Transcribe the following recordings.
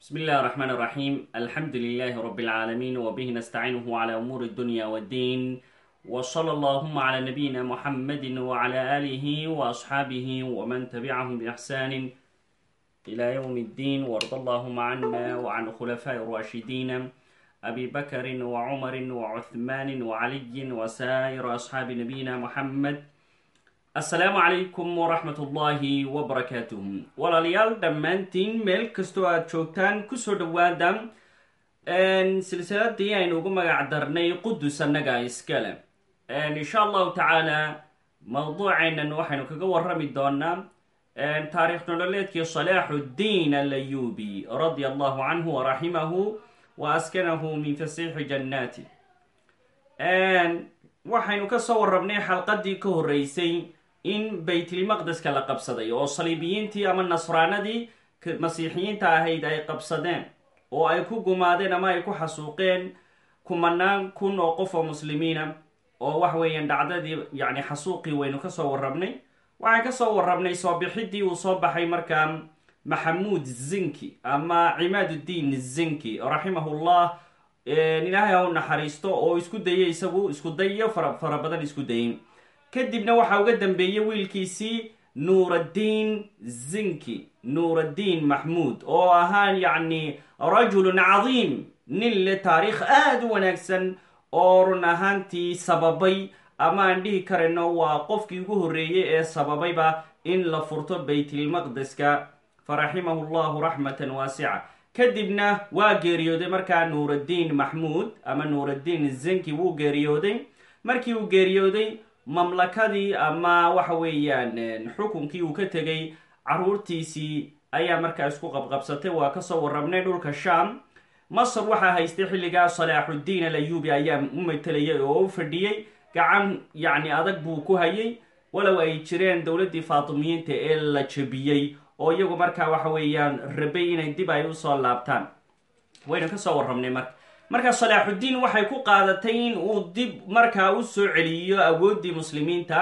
بسم الله الرحمن الرحيم الحمد لله رب العالمين وبه نستعينه على أمور الدنيا والدين وصلى اللهم على نبينا محمد وعلى آله وأصحابه ومن تبعهم بإحسان إلى يوم الدين وارض اللهم عنا وعن خلفاء الراشدين أبي بكر وعمر وعثمان وعلي وسائر أصحاب نبينا محمد assalaamu calaykum waraxmat ullaahi wabarakaatuh walaalayaal dhammaantiin meel kastoo aada joogtaan ku soo dhawaada silsiladii aynu ugu magac darnay qudus annaga iskale. Insha allahu tacaala mawduuceenan waxaynu kaga warami doonaa taariikh nololeedkii salaaxuddiin alayubi radia allahu canhu waraximahu wa askanahu min fasiixi jannaati. Waxaynu ka soo warrabnay xalqadii ka horeysay in baytilmaqdeska la qabsaday oo saliibiyiintii ama nasraanadii masiixiyiinta ahayd ay qabsadeen oo ay ku gumaadeen ama ay ku xasuuqeen kumanaan kun oo qof oo muslimiina oo wax weeyaan dhacdadii yacni xasuuqii waynu ka soo warrabnay. Waxaan ka soo warrabnay soo bixidii uu soo baxay markaa maxamuud zinki ama cimaaduddiin zinki raximahullah ilaahay ha u naxariisto oo isku dayay isagu isku dayo fara fara badan isku dayay kadibna waxaa uga dambeeyey wiilkiisii nuuraddiin zinki nuuraddiin maxmuud oo ahaa yacni rajulun cadiim nin le taariikh aada u wanaagsan oo run ahaantii sababay. Ama aan dhihi karayno waa qofkii ugu horreeyey ee sababayba in la furto baytilmaqdeska faraximahu llahu raxmatan waasica kadibna waa geeriyooday markaa nuuraddiin maxmuud ama nuuraddiin zinki wuu geeriyooday. Markii uu geeriyooday mamlakadii ama waxa weeyaan xukunkii uu ka tegay caruurtiisii ayaa markaa isku qabqabsatay waa ka soo warrabnay dhulka sham masr waxaa haystay xilligaa salaaxuddiin alayubi ayaa u matelayay oo u gacan yacni adag buu ku hayay. Walow ay jireen dowladdii faatimiyiinta ee la jabiyey oo iyagu markaa waxa weeyaan rabay inay dib ay u soo laabtaan. Waynu ka soo warrabnay marka marka salaaxuddiin waxay ku qaadatay in uu dib markaa u soo celiyo awooddii muslimiinta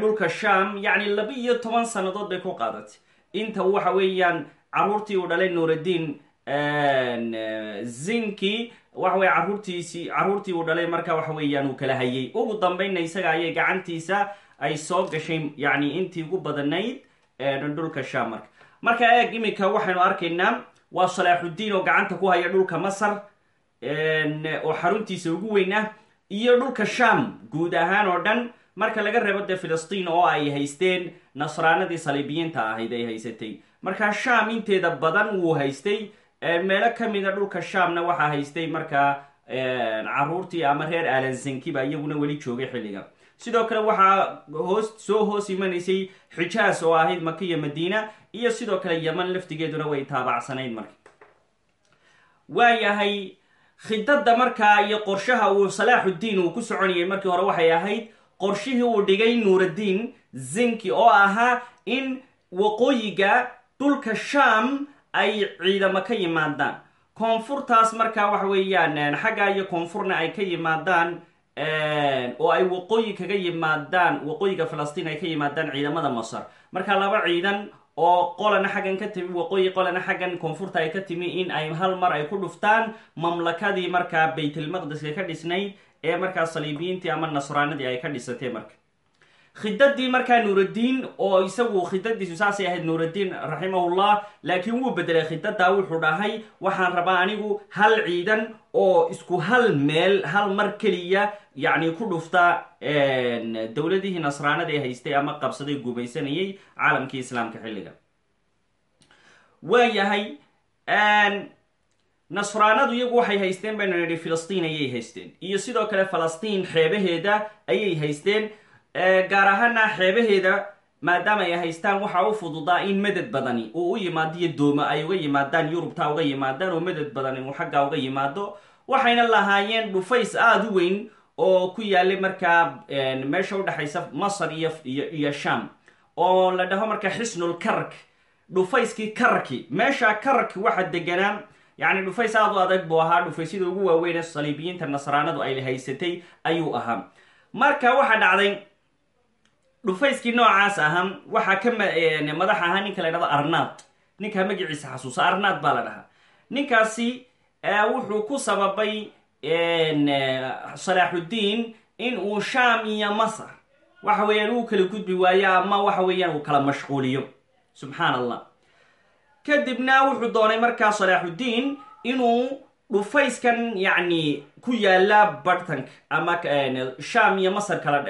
dhulka sham yacni laba iyo toban sannadood bay ku qaadatay. Inta waxa weeyaan caruurtii uu dhalay nuuraddiin zinki waxa weye caruurtiisii caruurtii uu dhalay marka waxa weeyaan uu kala hayay. Ugu dambeynna isaga ayay gacantiisa ay soo gashay yacni intii ugu badanayd dhulka sham marka. Marka eeg iminka waxaynu arkaynaa waa salaaxuddiin oo gacanta ku haya dhulka masar oo xaruntiisa ugu weyn ah iyo dhulka sham guud ahaan oo dhan marka laga reebo dee filistiin oo ay haysteen nasraanadii saliibiyiinta ahayd ay haysatay. Markaa sham inteeda badan wuu haystay meelo kamida dhulka shamna waxaa haystay markaa caruurtii ama reer alansanki baa iyaguna weli joogay xilliga. Sidoo kale waxaa hoos soo hoos imanaysay xijaas oo ahayd maka iyo madiina iyo sidoo kale yeman laftigeeduna way taabacsanayd marka. Waayahay khidada markaa iyo qorshaha uu salaaxuddiin uu ku soconayay markii hore waxay ahayd qorshihii uu dhigay nuuraddiin zinki oo ahaa in waqooyiga dhulka sham ay ciidamo ka yimaadaan. Koonfurtaas markaa waxa weeyaan xagga iyo koonfurna ay ka yimaadaan oo ay waqooyi kaga yimaadaan waqooyiga falastiin ay ka yimaadaan ciidamada masar. Marka laba ciidan oo qolana xaggan ka timi waqooyi qolana xaggan koonfurta ay ka timi in ay hal mar ay ku dhuftaan mamlakadii markaa baytilmaqdeska ka dhisnayd ee markaa saliibiyiintii ama nasraanadii ay ka dhisatay marka khidadii markaa nuuraddiin oo isagu khidadiisu saasay ahayd nuuraddiin raximahullah laakiin wuu bedelay khidadaa wuxuu dhahay waxaan rabaa anigu hal ciidan oo isku hal meel hal mar keliya yacni ku dhufta dowladihii nasraanada ee haystay ama qabsaday gumaysanayay caalamkii islaamka xilliga. Waayahay nasraanadu iyagu waxay haysteen baynu nidhi filistiin ayay haysteen iyo sidoo kale falastiin xeebaheeda ayay haysteen gaar ahaana xeebaheeda maadaama ay haystaan waxaa u fududaa in madad badani uu u yimaado iyo ay uga yimaadaan yurubta uga yimaadaan oo madad badani uu xaggaa uga yimaado waxayna lahaayeen dhufays aada u weyn oo ku yaalay markaa meesha udhexaysa masar iyo iyo sham oo la dhaho markaa xisnul kark dhufayskii karki. Meesha kark waxa deganaa yacni dhufays aada u adag buu ahaa dhufaysyada ugu waaweyn ee saliibiyiinta nasraanadu ay haysatay ayuu ahaa. Marka waxaa dhacday dhufayskii noocaas ahaa waxaa ka madax ahaa ninka la dhahdo arnaad ninkaa magaciisa xasuusa arnaad baa la dhahaa. Ninkaasi wuxuu ku sababay salaaxuddiin in uu sham iyo masar waxa weeyaan uu kala gudbi waayo ama waxa weeyaan uu kala mashquuliyo. Subxaan allah kadibna wuxuu doonay markaa salaaxuddiin inuu dhufayskan yacni ku yaalla bartanka ama sham iyo masar kala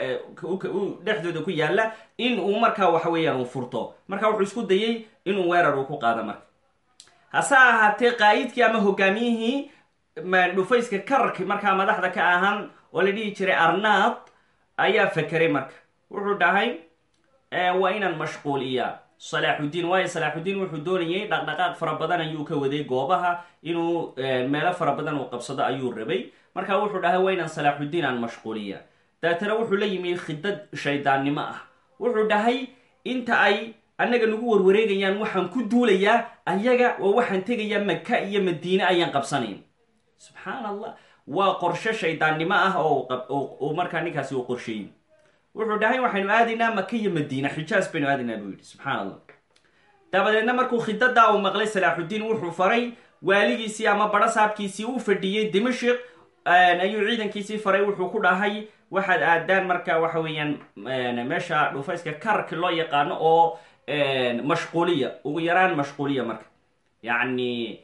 dhexdooda ku yaalla in uu markaa waxa weeyaan furto. Marka wuxuu isku dayey inuu weerar uu ku qaado marka. Hase ahaatee qaa'idkii ama hogaamiyihii dhufayska kararki markaa madaxda ka ahaan oo la dhihi jiray arnaad ayaa fakeray marka. Wuxuu dhahay waa inaan mashquuliyaa salaaxuddiin waayo salaaxuddiin wuxuu doonayay dhaqdhaqaaq fara badan ayuu ka waday goobaha inuu meelo fara badan uu qabsado ayuu rabay. Marka wuxuu dhahay waa inaan salaaxuddiin aan mashquuliya daatana wuxuu la yimi khidad shaydaannimo ah. Wuxuu dhahay inta ay annaga nagu warwareegayaan waxaan ku duulayaa ayaga oo waxaan tegayaa maka iyo madiine ayaan qabsanayn. Subxaan allah waa qorshe shaydaannimo ah oo markaa ninkaasi uu qorsheeyey wuxuu dhahay waxaynu aadaynaa maka iyo madiina xijaas baynu aadaynaa buu yidhi. Subxaan allah dabadeedna markuu khidadaa uu maqlay salaaxuddiin wuxuu faray waaligiisii ama badhasaabkiisii u fadhiyey dimashik ayuu ciidankiisii faray wuxuu ku dhahay waxaad aadaan marka waxa weeyaan meesha dhufayska kararki loo yaqaano oo mashquuliya ugu yaraan mashquuliya marka. Yacni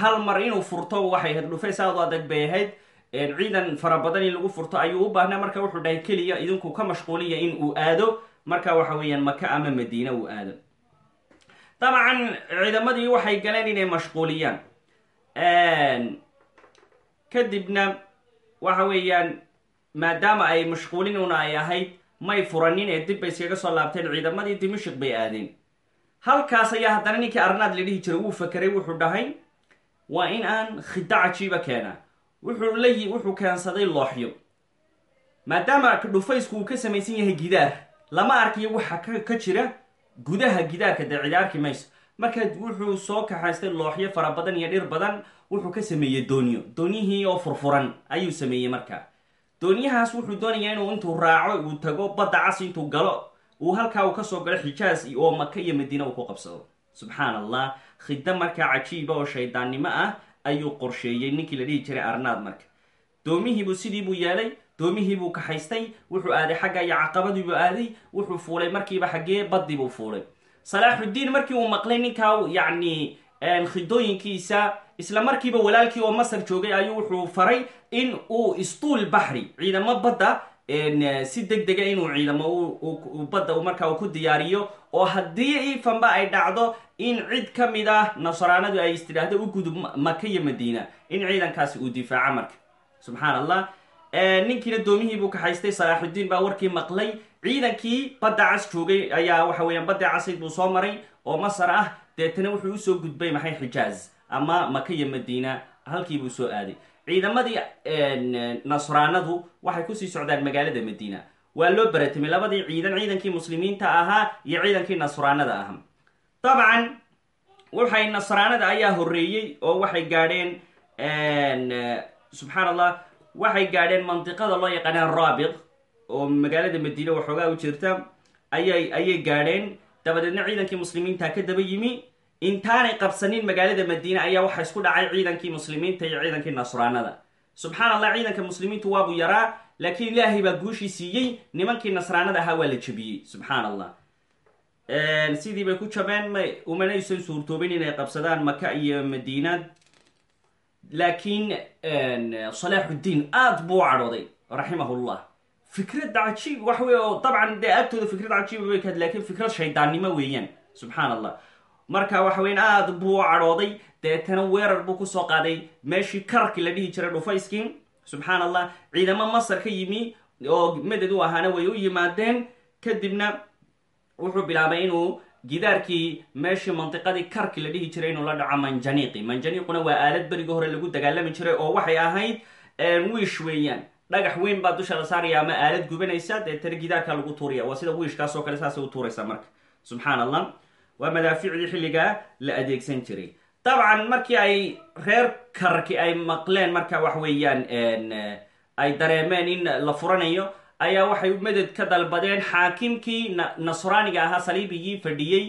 hal mar inuu furto waxay ahayd dhufays aad u adag bay ahayd ciidan fara badan in lagu furto ayuu u baahnaa. Marka wuxuu dhahay keliya idinku ka mashquuliya in uu aado. Marka waxa weeyaan maka ama madiine uu aado. Dabcan ciidamadii waxay galeen inay mashquuliyaan. Kadibna waxa weeyaan maadaama ay mashquulinuna ay ahayd may furanin ee dib bay iskaga soo laabteen. Ciidamadii dimashik bay aadeen. Halkaas ayaa haddana ninkii arnaad la dhihi jiray wuu fakeray wuxuu dhahay waa in aan khida cajiiba keenaa wuxuu la wuxuu keensaday looxyo. Maadaama dhufaysku uu ka samaysan yahay gidaar lama arkayo waxa ka jira gudaha gidaarka dee cidi arki mayso. Marka wuxuu soo kaxaystay looxyo fara badan iyo dhir badan wuxuu ka sameeyey doonyo. Doonyihii oo furfuran ayuu sameeyey marka. Doonyahaas wuxuu doonayaa inuu intuu raaco uu tago badda cas intuu galo uu halkaa uu ka soo galo xijaas oo maka iyo madiina uu ku qabsado. Subxaan allah khida markaa cajiiba oo shaydaannimo ah ayuu qorsheeyey. Ninkii la dhihi jiray arnaad marka. Sidii buu yeelay doomihiibuu kaxaystay wuxuu aaday xagga iyo caqabadiibuu aaday wuxuu fuulay markiiba xaggee baddiibuu fuulay. Salaaxuddiin markii uu maqlay ninkaa yacni khidooyinkiisa isla markiiba walaalkii oo masar joogay ayuu wuxuu faray in uu istuul baxri ciidamo badda si deg dega inuu ciidamo badda markaa ku diyaariyo oo haddii ifanba ay dhacdo in cid ka mid ah nasraanadu ay istidhaahdo u gudub maka iyo madiina. In ciidankaasi uu difaaco marka. Subxaan allah ninkiina doomihii buu kaxaystay salaaxuddiin baa warkii maqlay. Ciidankii badda cas joogay ayaa waxa weeyaan badda casayd buu soo maray oo masar ah. Deetana wuxuu u soo gudbay maxay xijaaz ama maka iyo madiina halkii buu soo aaday ciidamadii nasraanadu waxay ku sii socdaan magaalada madiina. Waa loo baratamay labadii ciidan ciidankii muslimiinta ahaa iyo ciidankii nasraanada ahaa. Dabcan waxay nasraanada ayaa horreeyey oo waxay gaadheen subxaan allah waxay gaadheen mandiqada loo yaqaanaan raabiq oo magaalada madiine waxoogaa u jirta ayay ayay gaadheen. Dabadeedna ciidankii muslimiinta ka daba yimi intaanay qabsanin magaalada madiine ayaa waxa isku dhacay ciidankii muslimiinta iyo ciidankii nasraanada. Subxaan allah ciidanka muslimiintu waabuu yaraa laakiin ilaahay baa guushii siiyey nimankii nasraanada ahaa waa la jebiyey. Subxaan allah sidii ku jabeen ma umanaysan suurtoobin inay qabsadaan maka iyo madiina. Laakiin salaaxuddiin aada buu u cadhooday raximahullah fikrad cajiib wax wey oo dabcan dee agtooda fikrad cajiiba bay kaad lakiin fikrad shaydaannimo weeyaan. Subxaan allah marka waxa weyan aada buu u cadhooday deetana weerar buu ku soo qaaday. Meeshii kararkii la dhihi jiray dhufayskii subxaan allah ciidamo masar ka yimi oo meded u ahaana way u yimaadeen. Kadibna wuxuu bilaabay inuu gidaarkii meeshii mandiqadii karki la dhihi jiray inuu la dhaco manjaniiqi manjaniiquna waa aalad berigii hore lagu dagaalami jiray oo waxay ahayd wiish weeyaan. Dhagax weyn baa dusha la saaraya ama aalad gubanaysa deetana gidaarka lagu tuuraya waa sida wiishkaas oo kale saasay u tuuraysa marka. Subxaan allah waa madaaficdii xilligaa la adeegsan jiray. Dabcan markii ay reer karki ay maqleen marka wax weeyaan ay dareemeen in la furanayo ayaa waxay meded ka dalbadeen xaakimkii nasraaniga ahaa saliibigii fadhiyey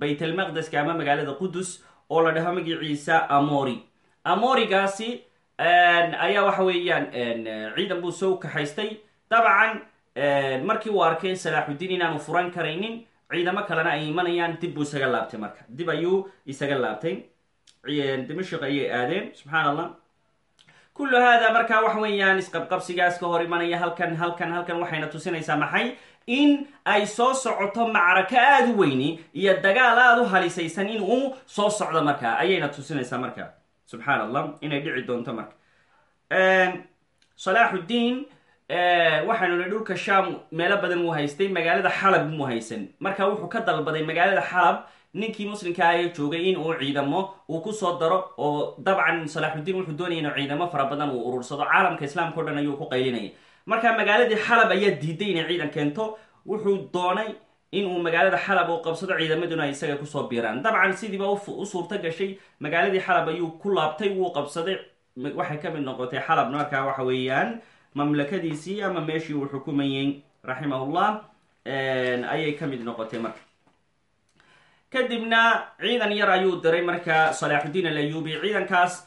baytalmaqdeska ama magaalada qudus oo la dhaho magiciisa amori amorigaasi ayaa waxa weeyaan ciidan buu soo kaxaystay. Dabcan markii uu arkay salaaxudiin inaanu furan karaynin ciidamo kalena ay imanayaan dib buu isaga laabtay marka. Dib ayuu isaga laabtay. Dimashik ayay aadeen subxaan allah kullu hada marka waxa weeyaan isqabqabsigaas ka hor imanaya halkan halkan halkan waxayna tusinaysaa maxay? In ay soo socoto macrako aada u weyni iyo dagaal aada u halisaysan in uu soo socdo marka. Ayayna tusinaysaa marka. Subxaan allah inay dhici doonto marka. Salaaxuddiin waxaanu nihi dhulka sham meelo badan wuu haystay magaalada xalab mu haysan. Marka wuxuu ka dalbaday magaalada xalab ninkii muslimka ah joogay in uu ciidamo uu ku soo daro oo dabcan salaaxuddiin wuxuu doonaya inuu ciidamo fara badan uu urursado. Caalamka islaamka o dhan ayuu ku qaylinaya marka magaaladii xalab ayaa diiday inay ciidan keento wuxuu doonay in uu magaalada xalab uu qabsado ciidamaduna isaga ku soo biiraan. Dabcan sidiiba u suurto gashay magaaladii xalab ayuu ku laabtay wuu qabsaday. Waxay ka mid noqotay xalab markaa waxa weeyaan mamlakadiisii ama meeshii uu xukumayey raximahullah ayay ka mid noqotay marka. Kadibna ciidan yar ayuu diray marka salaaxuddiin alayubi ciidankaas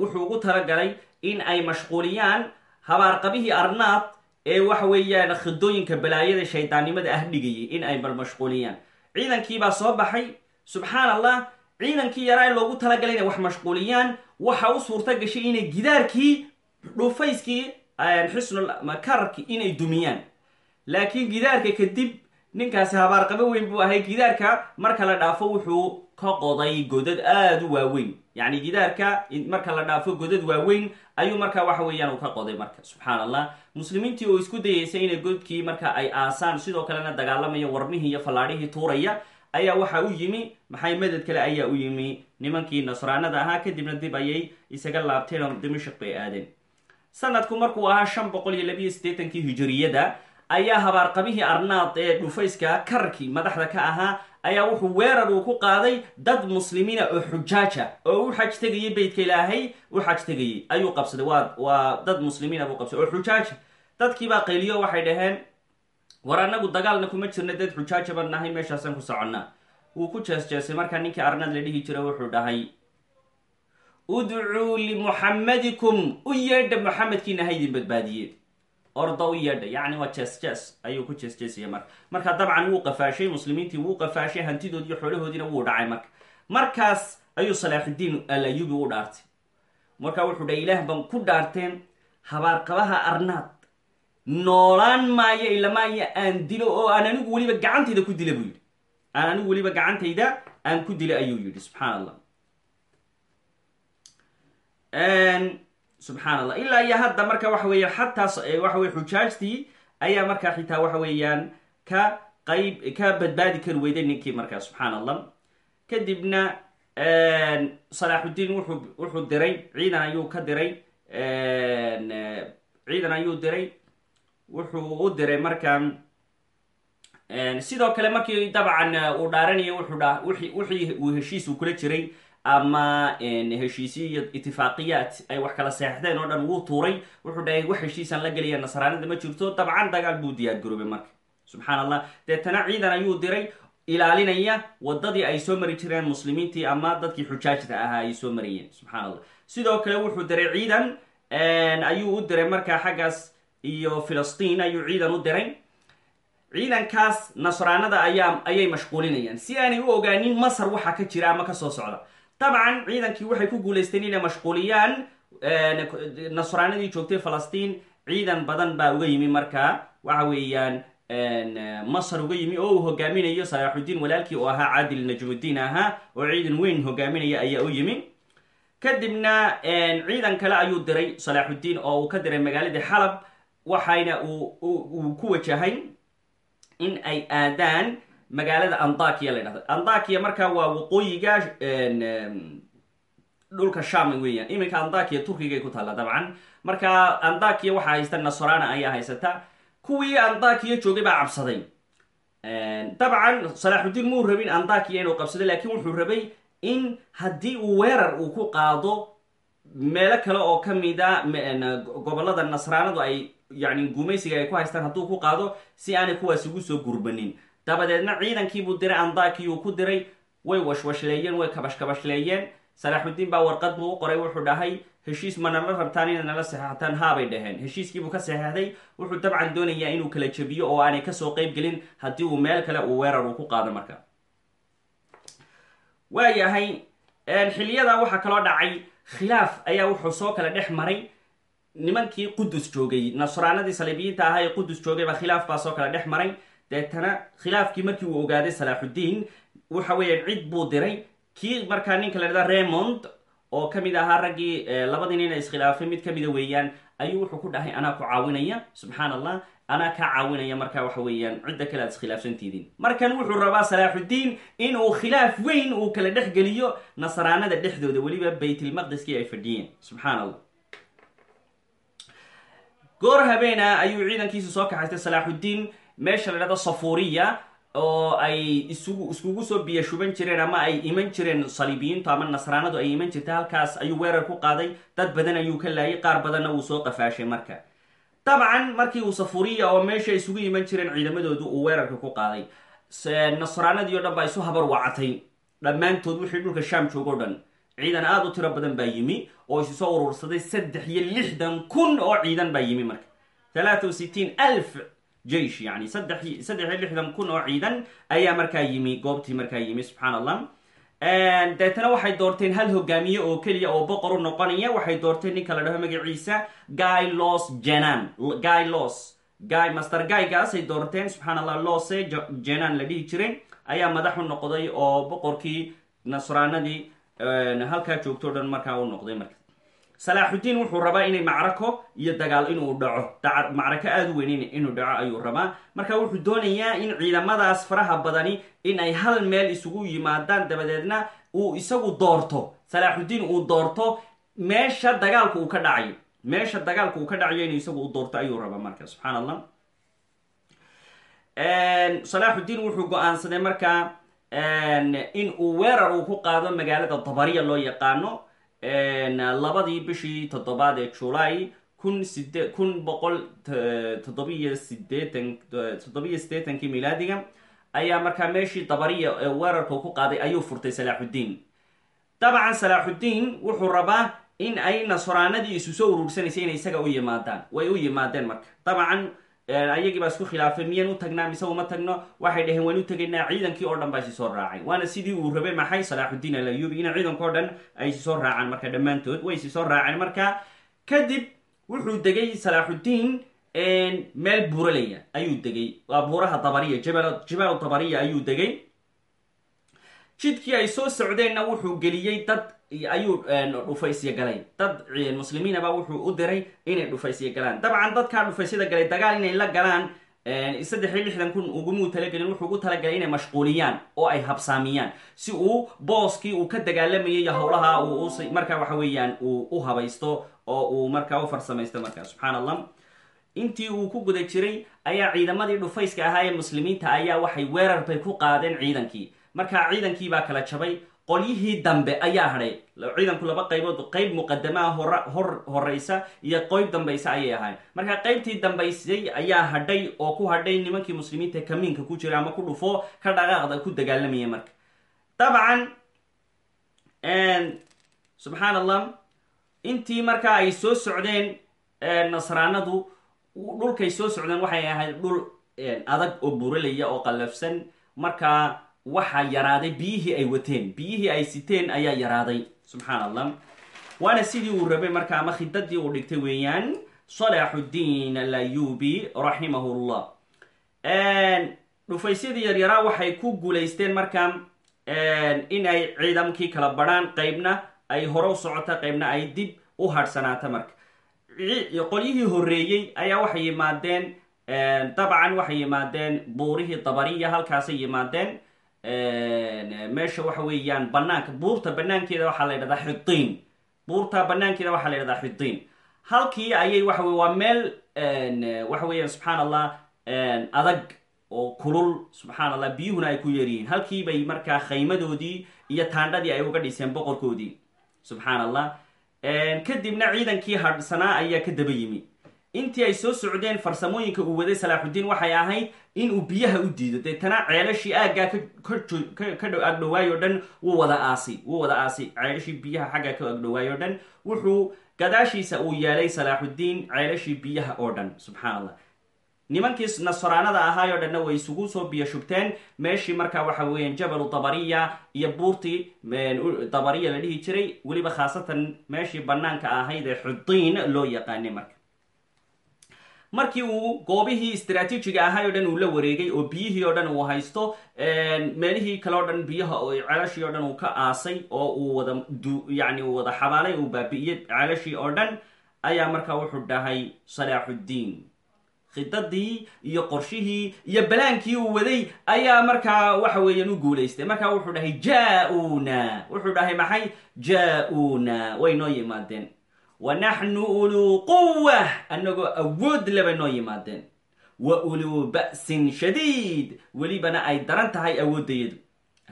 wuxuu ugu talagalay in ay mashquuliyaan habaarqabihii arnaad ee waxa weeyaan khidooyinka balaayada shaydaannimada ah dhigayay in ay bal mashquuliyaan. Ciidankiibaa soo baxay subxaan allah ciidankii yaraa loogu talagalay inay wax mashquuliyaan waxa u suurta gashay inay gidaarkii dhufayskii xisnul kararki inay dumiyaan. Laakiin gidaarka kadib ninkaasi habaarqabo weyn buu ahay. Gidaarka marka la dhaafo wuxuu ka qoday godad aada u waaweyn. Yacni gidaarka marka la dhaafo godad waaweyn ayuu marka waxa weeyaan uu ka qoday marka. Subxaan allah muslimiintii oo isku dayeysay inay godkii marka ay aasaan sidoo kalena dagaalamaya warmihii iyo fallaadhihii tuuraya ayaa waxa u yimi. Maxay madad kale ayaa u yimi? Nimankii nasraanada ahaa kadibna dib ayay isaga laabteen oo dimashik bay aadeen sanadku markuu ahaa shan boqol iyo labiyo siddeetankii hijiriyada ayaa habaarqabihii arnaad ee dhufayska kararkii madaxda ka ahaa ayaa wuxuu weerar uu ku qaaday dad muslimiina oo xujaaja oo u xaj tegayay beytka ilaahay u xaj tegayay ayuu qabsaday waa waa dad muslimiina buu qabsaday oo xujaaja. Dadkiibaa qayliyo waxay dhaheen war annagu dagaalna kuma jirna dad xujaaja baan nahay meeshaasaan ku soconnaa. Wuu ku jees-jeesay markaa ninkii arnaad la dhihi jira wuxuu dhahay udcuu limuxammadikum u yeedha muxamedkiina haydin badbaadiye orda u yeedha yacni waa jees jees ayuu ku jees jeesaya marka. Marka dabcan wuu qafaashay muslimiintii wuu qafaashay hantidoodi iyo xoolahoodiina wuu dhacay marka. Markaas ayuu salaaxuddiin alayubi u dhaartay. Marka wuxuu dhahay ilaah baan ku dhaarteen habaarqabaha arnaad. Noolaan maayo ilamaayo aan dilo oo aan anigu weliba gacantayda ku dila buu yidhi. Aan anigu weliba gacantayda aan ku dila ayuu yidhi subxaan allah subxaan allah ilaa iyo hadda marka waxa weeyaan xataa waxa weye xujaajtii ayaa markaa xitaa waxa weeyaan ka qayb ka badbaadi kari weyday ninkii markaa subxaan allah kadibna salaaxuddiin wuxuu wuxuu diray ciidan ayuu ka diray ciidan ayuu diray wuxuu u diray marka sidoo kale markii dabcan uu dhaaranayo wuxuu dha wixii uu heshiis uu kula jiray ama heshiisyo iyo itifaaqiyaad ay wax kala seexdeen oo dhan wuu tuuray. Wuxuu dhahay wax heshiisaan la gelaya nasraanida ma jirto. Dabcan dagaal buu diyaar garoobay marka. Subxaan allah deetana ciidan ayuu diray ilaalinaya wadadii ay soo mari jireen muslimiintii ama dadkii xujaajta ahaa ay soo marayeen subxaan allah sidoo kale wuxuu diray ciidan ayuu u diray markaa xaggaas iyo filistiin ayuu ciidan u diray. Ciidankaas nasraanada ayaa ayay mashquulinayaan. Si aanay u ogaanin masar waxa ka jira ama ka soo socda dabcan ciidankii waxay ku guulaysteen inay mashquuliyaan nasraanadii joogtay falastiin ciidan badan baa uga yimi markaa waxa weeyaan masar uga yimi oo uu hogaaminayo salaaxuddiin walaalkii oo ahaa caadil najmuddiin ahaa oo ciidan weyn hogaaminaya ayaa u yimi kadibna ciidan kale ayuu diray salaaxuddiin oo uu ka diray magaaladii xalab waxayna uu ku wajahay in ay aadaan magaalada andakiya la ydhahdo andakiya markaa waa waqooyiga dhulka sham weeyaan. Iminka andakiya turkigay ku taalla dabcan. Marka andakiya waxaa haysta nasrana ayaa haysata. Kuwii andakiya joogay baa cabsaday. Dabcan salaaxuddiin muu rabin andakiya inuu qabsado laakiin wuxuu rabay in haddii uu weerar uu ku qaado meelo kale oo kamida gobollada nasraanadu ay yani gumaysiga ay ku haystaan hadduu ku qaado si aanay kuwaas ugu soo gurbanin dabadeedna ciidankiibuu diray andakiyuu ku diray. Way washwashleeyeen way kabashkabashleeyeen. Salaaxuddiin baa warqad buu u qoray wuxuu dhahay heshiis ma nala rabtaan inaad nala saxeexataan haabay dhaheen. Heshiiskiibuu ka saxeexday wuxuu dabcan doonayaa inuu kala jebiyo oo aanay ka soo qeyb gelin haddii uu meel kale uu weerar uu ku qaado marka. Waayahay xiliyada waxaa kaloo dhacay khilaaf ayaa wuxuu soo kala dhex maray. Nimankii qudus joogay nasraanadii saliibiyiinta ahaa ee qudus joogay baa khilaaf baa soo kala dhex maray deetana khilaafkii markii uu ogaaday salaaxuddiin waxa weeyaan cid buu diray. Kii markaa ninka la dhahda raymond oo ka mid ahaa raggii labadii nin iskhilaafay mid kamida weeyaan ayuu wuxuu ku dhahay anaa ku caawinaya? Subxaan allah anaa kaa caawinaya marka waxa weeyaan cidda kale aad iskhilaafsantiidin markan wuxuu rabaa salaaxuddiin in uu khilaaf weyn uu kala dhex geliyo nasraanada dhexdooda weliba baytilmaqdiskii ay fadhiyeen. Subxaan goor habeena ayuu ciidankiisu soo kaxaystay salaaxuddiin meesha la dhahdo safuriya oo ay isugu iskugu soo biya shuban jireen ama ay iman jireen saliibiyiintu ama nasraanadu ay iman jirtay halkaas ayuu weerar ku qaaday. Dad badan ayuu ka laayay qaar badanna wuu soo qafaashay marka. Dabcan markii uu safuriya oo meesha isugu iman jireen ciidamadoodu uu weerarka ku qaaday. Nasraanadii o dhan baa isu habar wacatay. Dhammaantood wixii dhulka shaam joogo o dhan ciidan aada u tiro badan baa yimi oo isu soo urursaday saddex iyo lixdan kun oo ciidan baa yimi marka. Talaata sittiin alf jeish yani saddex saddex iyo lixdan kun oo ciidan ayaa markaa yimi goobtii markaa yimi subxaan allah deetana waxay doorteen hal hogaamiye oo keliya oo boqor u noqonaya waxay doorteen ninka la dhaho magaciisa guy los jenan guy los guy master guygaasay doorteen subxaan allah lose jenan la dhihi jiray ayaa madax u noqday oo boqorkii nasraanadii halkaa joogto o dhan markaa u noqday marka salaaxuddiin wuxuu rabaa inay macrako iyo dagaal inuu dhaco. Macrako aada u weyn inuu dhaco ayuu rabaa. Marka wuxuu doonayaa in ciidamadaas faraha badani in ay hal meel isugu yimaadaan dabadeedna uu isagu doorto. Salaaxuddiin uu doorto meesha dagaalku uu ka dhacayo. Meesha dagaalku uu ka dhacayo inuu isagu u doorto ayuu rabaa marka subxaan allah salaaxuddiin wuxuu go'aansaday markaa in uu weerar uu ku qaado magaalada dabariya loo yaqaano labadii bishii toddobaad ee julay kun boqol toddobiyo sideetan toddobiyo siddeetankii milaadiga ayaa markaa meeshii dabariya ee weerarka ku qaaday ayuu furtay salaaxuddiin dabcan salaaxuddiin wuxuu rabaa in ay nasraanadii isu soo uruursanaysay inay isaga u yimaadaan way u yimaadeen marka. Dabcan ayagii baa isku khilaafay miyaan u tagnaa mise uma tagno? Waxay dhaheen waan u tegaynaa ciidankii oo dhan baa isi soo raacay. Waana sidii uu rabay maxay salaaxuddiin alayubi in ciidanka o dhan ay isi soo raacaan marka dhammaantood? Way isi soo raaceen marka kadib wuxuu degay salaaxuddiin meel buuralaya ayuu degay. Waa buuraha dabariya jibaalu dabariya ayuu degay. Jidkii ay soo socdeenna wuxuu geliyey dad ayuu dhufaysya galay. Dad muslimiinaba wuxuu u diray inay dhufaysya galaan. Dabcan dadkaa dhufaysyada galay dagaal inay la galaan saddex iyo lixdan kun ugumuu talagelin wuxuu ugu talagalay inay mashquuliyaan oo ay habsaamiyaan. Si uu booskii uu ka dagaalamayay iyo uu markaa waxa weeyaan uu u habaysto oo uu markaa u farsamaysto markaa subxaan intii uu ku guda jiray ayaa ciidamadii dhufayska ahaa ee muslimiinta ayaa waxay weerar bay ku qaadeen ciidankii. Markaa ciidankii baa kala jabay qolyihii dambe ayaa hadhay ciidanku laba qaybood qayb muqadamaa hor horeysa iyo qeyb dambaysa ayay ahayn marka qaybtii dambaysay ayaa hadhay oo ku hadhay nimankii muslimiinta kamiinka ku jira ama ku dhufo ka dhaqaaqda ku dagaalamaya marka. Dabcan subxaan allah intii markaa ay soo socdeen nasraanadu dhulkay soo socdeen waxay ahayd dhul adag oo buralaya oo qallafsan. Markaa waxaa yaraaday biyihii ay wateen. Biyihii ay siteen ayaa yaraaday. Subxaan allah waana sidii uu rabay marka ama khidadii uu dhigtay weeyaan. Salaaxuddiin alayubi raximahullah dhufaysyadii yaryaraa waxay ku guulaysteen marka in ay ciidamkii kala badhaan qeybna ay hore u qeybna ay dib u hadhsanaata marka. Qolyihii horeeyey ayaa waxay yimaadeen dabcan waxay yimaadeen buurihii dabariya halkaasay yimaadeen meesha waxa weeyaan banaanka buurta banaankeeda waxaa la ydhahdaa xidiin buurta banaankeeda waxaa la ydhahdaa xidiin halkii ayay waxa wey waa meel waxa weeyaan subxaan allah adag oo kulul subxaan allah biyuhuna ay ku yaryihiin. Halkii bay markaa khaymadoodii iyo taandhadii ay uga dhiseen boqorkoodii subxaan allah kadibna ciidankii hadhsanaa ayaa ka daba yimi intii ay soo socdeen farsamooyinka uu waday salaaxuddiin waxay ahayd inuu biyaha u diido. Deetana ceelashii aaggaa ka agdhowaay o dhan wuu wada aasi wuu wada aasi. Ceelashii biyaha xaggaa ka agdhowaay dhan wuxuu gadaashiisa uu yeelay salaaxuddiin ceelashii biyaha oo dhan. Subxaan allah nimankii nasraanada ahaayoo dhanna way isugu soo biyo shugteen meeshii markaa waxa weeyaan jabalu dabariya iyo buurtii dabariya la dhihi jiray. Weliba khaasatan meeshii banaanka ahayd ee xudiin loo yaqaanay marka markii uu goobihii istraatiijiga ahay o dhan uu la wareegay oo biyihii oo dhan uu haysto meelihii kale o dhan biyaha celashii oo dhan uu ka aasay oo uu wada yani uu wada xabaalay uu baabi'iyey celashii oo dhan ayaa markaa wuxuu dhahay salaaxuddiin khidadii iyo qorshihii iyo balaankii uu waday ayaa markaa waxa weeyaan u guulaystay. Markaa wuxuu dhahay jaa-una wuxuu dhahay maxay? Jaa-una way noo yimaadeen wa naxnu uluu quwa annagoo awood leba noo yimaadeen wa uluu ba'sin shadiid welibana ay daran tahay awooddayadu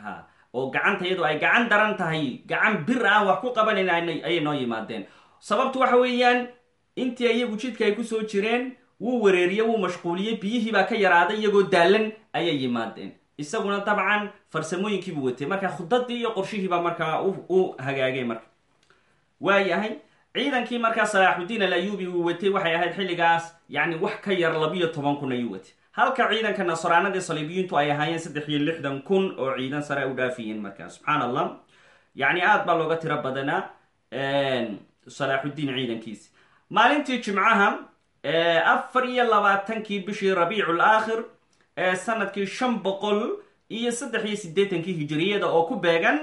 ha oo gacantayadu ay gacan daran tahay gacan bir aan wax ku qabanayna ayay noo yimaadeen sababtu waxa weeyaan intii iyagu jidka ay ku soo jireen wuu wareeriye wuu mashquuliyey biyihii baa ka yaraaday iyagoo daalan ayay yimaadeen isaguna dabcan farsamooyinkiibuu watay marka khudadii iyo qorshihiibaa markaa u hagaagay marka waayahay ciidankii markaa salaaxuddiin alayubi uu watay waxay ahayd xilligaas yacni wax ka yar labiyo toban kun ayuu watay. Halka ciidanka nasraanadii saliibiyiintu ay ahaayeen saddex iyo lixdan kun oo ciidan sare u dhaafiyeen markaa subxaan allah yacni aad baa looga tiro badanaa salaaxuddiin ciidankiisi. Maalintii jimcaha afar iyo labaatankii bishii rabiicul aakhir ee sannadkii shan boqol iyo saddex iyo siddeetankii hijiriyada oo ku beegan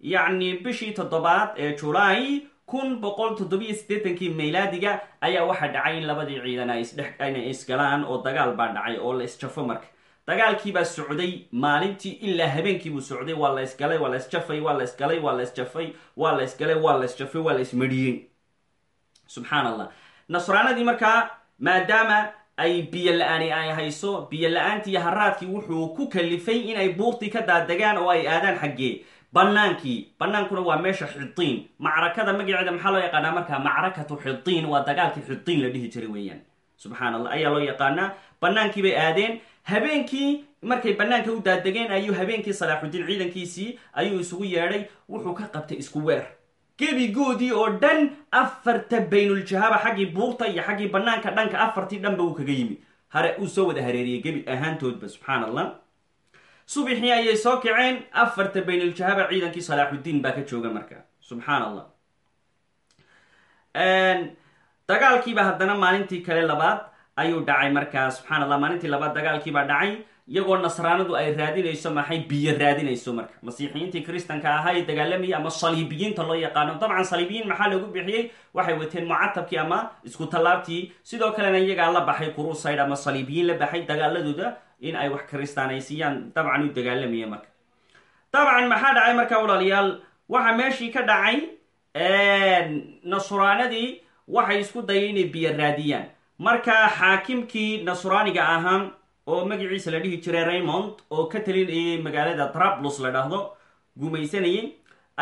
yacni bishii toddobaad ee julaay kun boqol toddobiyo siddeetankii maylaadiga ayaa waxaa dhacay in labadii ciidan ay isdhex inay isgalaan oo dagaal baa dhacay oo la isjafo marka. Dagaalkiibaa socday maalintii ilaa habeenkiibuu socday waa la isgalay waa la isjafay waa la isgalay waa la isjafay waa la isgalay waa la isjafay waa la ismariyey subxaan allah nasraanadii markaa maadaama ay biyo la'aani ay hayso biyo la'aantii haraadkii wuxuu ku kalifay inay buurtii ka daadegaan oo ay aadaan xaggee banaankii banaankuna waa meesha xidiin macrakada magaceeda maxaa loo yaqaanaa markaa? Macrakatu xidiin waa dagaalkii xidiin la dhihi jiray weeyaan. Subxaan ayaa loo yaqaanaa. Banaankii bay aadeen. Habeenkii markay banaanka u daadegeen ayuu habeenkii salaaxuddiin ciidankiisii ayuu isugu yeedhay. Wuxuu ka qabtay isku weer. Gebigoodii oo dhan afarta baynuljahaaba xaggii buurta iyo xaggii banaanka dhanka afartii dhanba uu kaga yimi hare uu soo wada hareeriyey gebi ahaantoodba subxaan allah subixii ayay soo kaceen. Afarta baynuljahaaba ciidankii salaaxuddiin baa ka jooga marka. Subxaan allah dagaalkiiba haddana maalintii kale labaad ayuu dhacay markaa subxaan allah maalintii labaad dagaalkiibaa dhacay iyagoo nasraanadu ay raadinayso maxay biyo raadinayso marka. Masiixiyiintii kristanka ahaa ee dagaalamaya ama saliibiyiinta loo yaqaano. Dabcan saliibiyiin maxaa loogu bixiyey? Waxay wateen mucatabkii ama isku tallaabtii. Sidoo kalena iyagaa la baxay kuruside ama saliibiyiin la baxay dagaaladooda in ay wax kristaanaysiiyaan dabcan u dagaalamaya marka. Dabcan maxaa dhacay marka walaalayaal waxaa meeshii ka dhacay nasraanadii waxay isku dayay inay biyo raadiyaan. Marka xaakimkii nasraaniga ahaa oo magaciisa la dhihi jiray raymond oo ka talinayay magaalada trablus la dhahdo gumaysanayay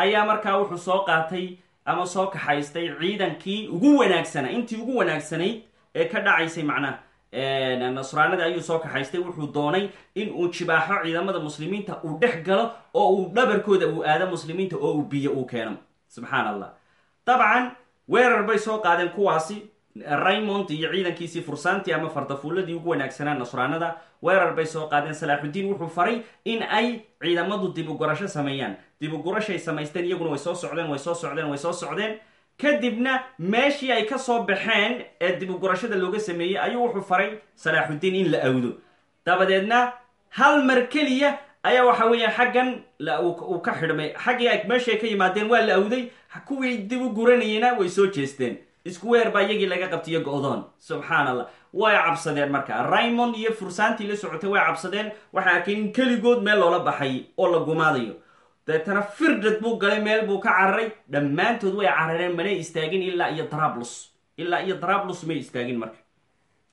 ayaa markaa wuxuu soo qaatay ama soo kaxaystay ciidankii ugu wanaagsanaa intii ugu wanaagsanayd ee ka dhacaysay macnaha nasraanada ayuu soo kaxaystay wuxuu doonay in uu jibaaxo ciidamada muslimiinta uu dhex galo oo uu dhabarkooda uu aado muslimiinta oo uu biyo uu keeno. Subxaan allah dabcan weerar bay soo qaadeen kuwaasi raymond iyo ciidankiisii fursaantii ama fardafuuladii ugu wanaagsanaa nasraanada weerar bay soo qaadeen. Salaaxuddiin wuxuu faray in ay ciidamadu dibugurasho sameeyaan. Dibugurashay samaysteen iyaguna way soo socdeen way soo socdeen way soo socdeen kadibna meeshii ay ka soo baxeen ee dibugurashada looga sameeyey ayuu wuxuu faray salaaxuddiin in la awdo dabadeedna hal mar keliya ayaa waxa weeyaan xaggan uu ka xidhmay. Xaggii ay meeshay ka yimaadeen waa la awday kuwii dib u guranayeyna way soo jeesteen. Isku weer baa iyagii laga qabtiyo go-doon subxaan allah way cabsadeen marka raymond iyo fursaantii la socotay way cabsadeen. Waxay arkeen in keligood meel loola baxay oo la gumaadayo deetana firdad buu galay meel buu ka cararay dhammaantood way carareen manay istaagin ilaa iyo drablus ilaa iyo drablus may istaagin marka.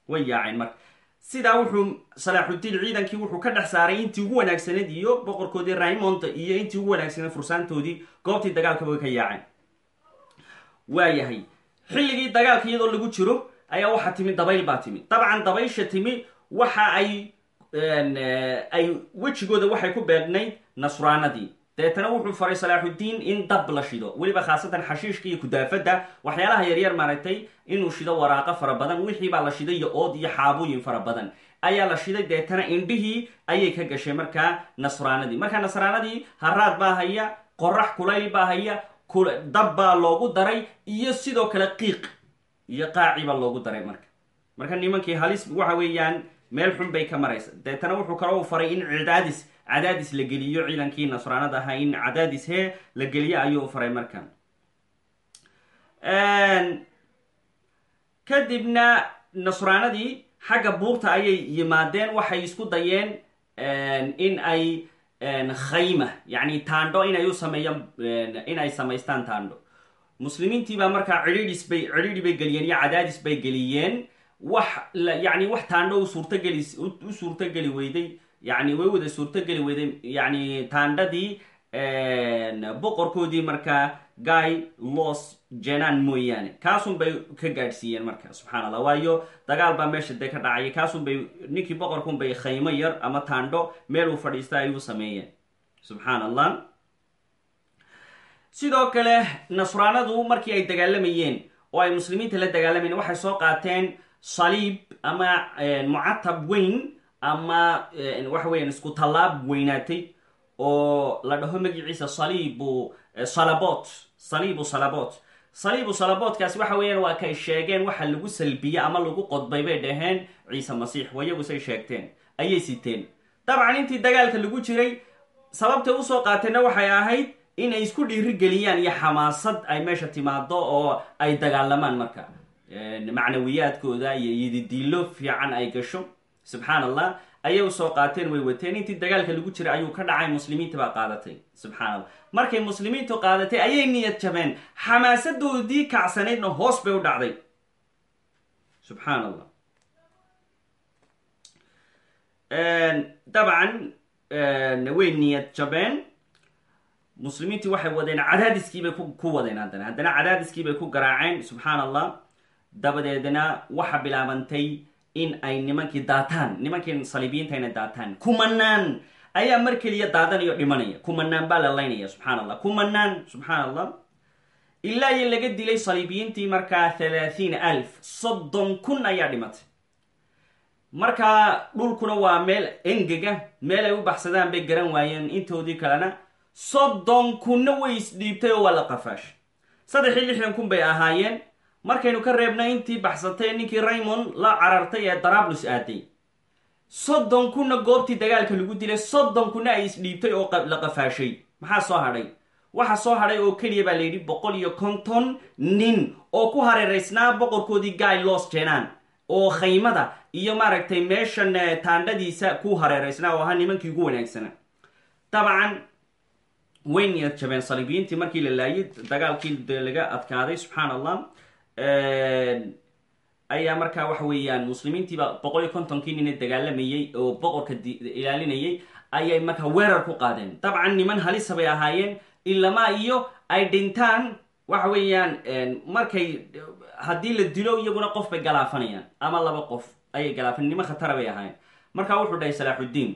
Way yaaceen marka. Sidaa wuxuu salaaxuddiin ciidankii wuxuu ka dhex saaray intii ugu wanaagsaneed iyo boqorkoodii raymond iyo intii ugu wanaagsaneed fursaantoodii. Goobtii dagaalka way ka yaaceen. Waayahay xilligii dagaalka iyadoo lagu jiro ayaa waxaa timi dabayl baa timi. Dabcan dabaysha timi waxa ay ay wejigooda waxay ku beegnayd nasraanadii deetana wuxuu faray salaaxuddiin in dab la shido. Weliba khaasatan xashiishka iyo kudaafadda waxyaalaha yaryar maaragtay inuu shido waraaqo fara badan wixii baa la shiday iyo ood iyo xaabooyin fara badan. Ayaa la shiday deetana indhihii ayay ka gashay markaa nasraanadii. Markaa nasraanadii haraad baa haya qorax kulayl baa haya dab baa loogu daray iyo sidoo kale qiiq iyo qaaci baa loogu daray marka. Marka nimankii halis waxa weeyaan meel xun bay ka maraysa. Deetana wuxuu kaloo faray in cadaadis cadaadis la geliyo ciidankii nasraanada ahaa in cadaadis hee la geliyo ayuu faray marka kadibna nasraanadii xagga buurta ayay yimaadeen waxay isku dayeen in ay khayma yacni taandho inay u sameeyaan in ay samaystaan taandho muslimiintii baa markaa cidhiidhis bay cidhiidhi bay geliyeen iyo cadaadis bay geliyeen. Wax yani wax taandho u suurtogeli u suurtogeli weyday yani way wada suurtogeli weyday. yani taandhadii boqorkoodii markaa guy los jenan mooyaane. Kaasun bay ka gaadhsiiyeen marka subxaan allah waayo dagaal baa meesha dee ka dhacaya kaasun bay ninkii boqorkun bay khaymo yar ama taandho meel uu fadhiista ay u sameeyeen. Subxaan allah sidoo kale nasraanadu markii ay dagaalamayeen oo ay muslimiinta la dagaalamayeen waxay soo qaateen saliib ama mucatab weyn ama waxa weeyaan isku tallaab weynaatay oo la dhaho magiciisa saliibu salabot saliibu salabot. Saliibu salabootkaasi waxa weeyaan waa kay sheegeen waxa lagu salbiye ama lagu qodbay bay dhaheen ciise masiix. Wayagu say sheegteen ayay siteen. Dabcan intii dagaalka lagu jiray sababtay u soo qaateenna waxay ahayd inay isku dhiirigeliyaan iyo xamaasad ay meesha timaado oo ay dagaalamaan marka. Macnawiyaadkooda iyo yididiilo fiican ay gasho subxaan allah ayay u soo qaateen way wateen. Intii dagaalka lagu jiray ayuu ka dhacay muslimiinta baa qaadatay. Subxaan allah markay muslimiintu qaadatay ayay niyad jabeen. Xamaasadoodii kacsanaydna hoos bay u dhacday. Subxaan allah dabcan way niyad jabeen. Muslimiintii waxay wadeen cadaadiskiibay ku wadeen haddana. Haddana cadaadiskiibay ku garaaceen. Subxaan allah dabadeedna waxa bilaabantay in ay nimankii daataan nimankii saliibiyiinta inay daataan. Kumanaan ayaa mar keliya daadanayo dhimanaya. Kumanaan baa la laynaya subxaan allah kumanaan subxaan allah ilaa laga dilay saliibiyiintii markaa thalaathiin alf soddon kun ayaa dhimatay. Markaa dhulkuna waa meel engega meel ay u baxsadaan bay garan waayeen intoodii kalena. Soddon kunna way isdhiibtay oo waa la qafaashay. Saddex iyo lixdan kun bay ahaayeen markaynu ka reebna intii baxsatay ninkii raymond la carartay ee darablus aaday soddon kunna goobtii dagaalka lagu dilay soddon kunna ay isdhiibtay oo la qafaashay. Maxaa soo hadhay? Waxa soo hadhay oo keliya baa layidhi boqol iyo konton nin oo ku hareeraysnaa boqorkoodii guy los jenan oo khaymada iyo maaragtay meeshan taandhadiisa ku hareeraysnaa oo ahaa nimankii ugu wanaagsana. Dabcan way niyad jabeen saliibiyiintii markii la laayay dagaalkii laga adkaaday subxaan allah ayaa markaa waxa weeyaan muslimiintiiba boqol iyo kontonkii nina dagaalamayey oo boqorka ilaalinayay ayay markaa weerar ku qaadeen. Dabcan niman halisa bay ahaayeen ilamaa iyo ay dhintaan waxa weeyaan markay haddii la dilo iyaguna qof bay galaafanayaan ama laba qof ayay galaafan niman khatara bay ahaayeen. Markaa wuxuu dhahay salaaxuddiin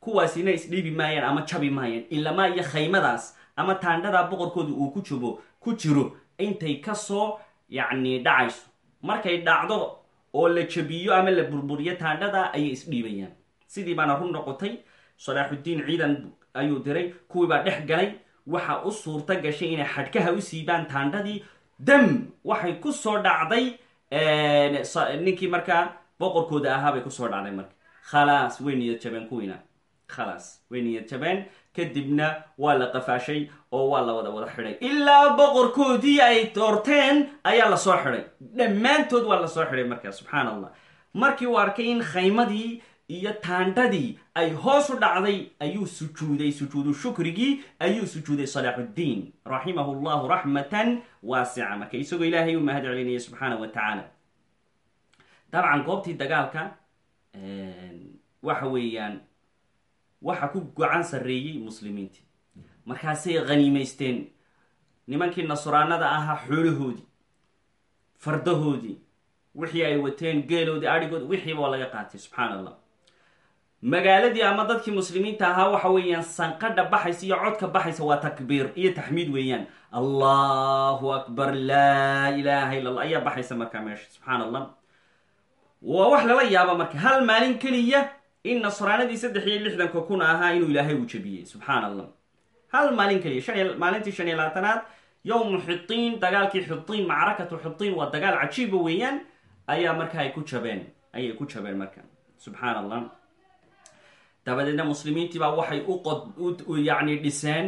kuwaasina isdhiibi maayaan ama jabi maayaan ilamaa iyo khaymadaas ama taandhadaa boqorkooda uu ku jibo ku jiro intay ka soo yacni dhacayso. Markay dhacdo oo la jabiyo ama la burburiyo taandhada ayay isdhiibayaan sidii baana run noqotay salaaxuddiin ciidan ayuu diray kuwii baa dhex galay waxa u suurta gashay inay xadhkaha u siibaan taandhadii. Dam! Waxay ku soo dhacday ninkii markaa boqorkooda ahaa bay ku soo dhacday marka. Khalaas way jabeen kuwiina khalaas way jabeen. Kadibna waa la qafaashay oo waa la wada wada xidhay. Ilaa boqorkoodii ay doorteen ayaa la soo xidhay. Dhammaantood waa la soo xidhay markaa subxaan allah markii uu arkay in khaymadii iyo taandhadii ay hoos u dhacday ayuu sujuuday sujuudu shukrigii ayuu sujuuday salaaxuddiin raximahu llahu raxmatan waasica. Marka isagoo ilaahay u mahad celinaya subxaana wa tacaala. Dabcan goobtii dagaalka waxa weeyaan waxa ku gacan sarreeyey muslimiintii markaasay khaniimaysteen nimankii nasraanada ahaa xoolahoodii fardahoodii wixii ay wateen geeloodii adhigood wixiiba waa laga qaatay subxaan allah magaaladii ama dadkii muslimiinta ahaa waxa weeyaan sanqadha baxaysa iyo codka baxaysa waa takbiir iyo taxmiid weeyaan. Allahu akbar laa ilaha illa allah ayaa baxaysa markaa meesha subxaan allah waa wax lala yaaba marka hal maalin keliya in nasraanadii saddex iyo lixdanka kun ahaa inuu ilaahay uu jabiyey subxaan allah hal maalin keliya maalintii shan iyo labaatanaad yowmu xitiin dagaalkii xitiin macrakatu xitiin waa dagaal cajiiba weeyaan ayaa marka ay ku jabeen ayay ku jabeen marka. Subxaan allah dabadeedna muslimiintii baa waxay u yani dhiseen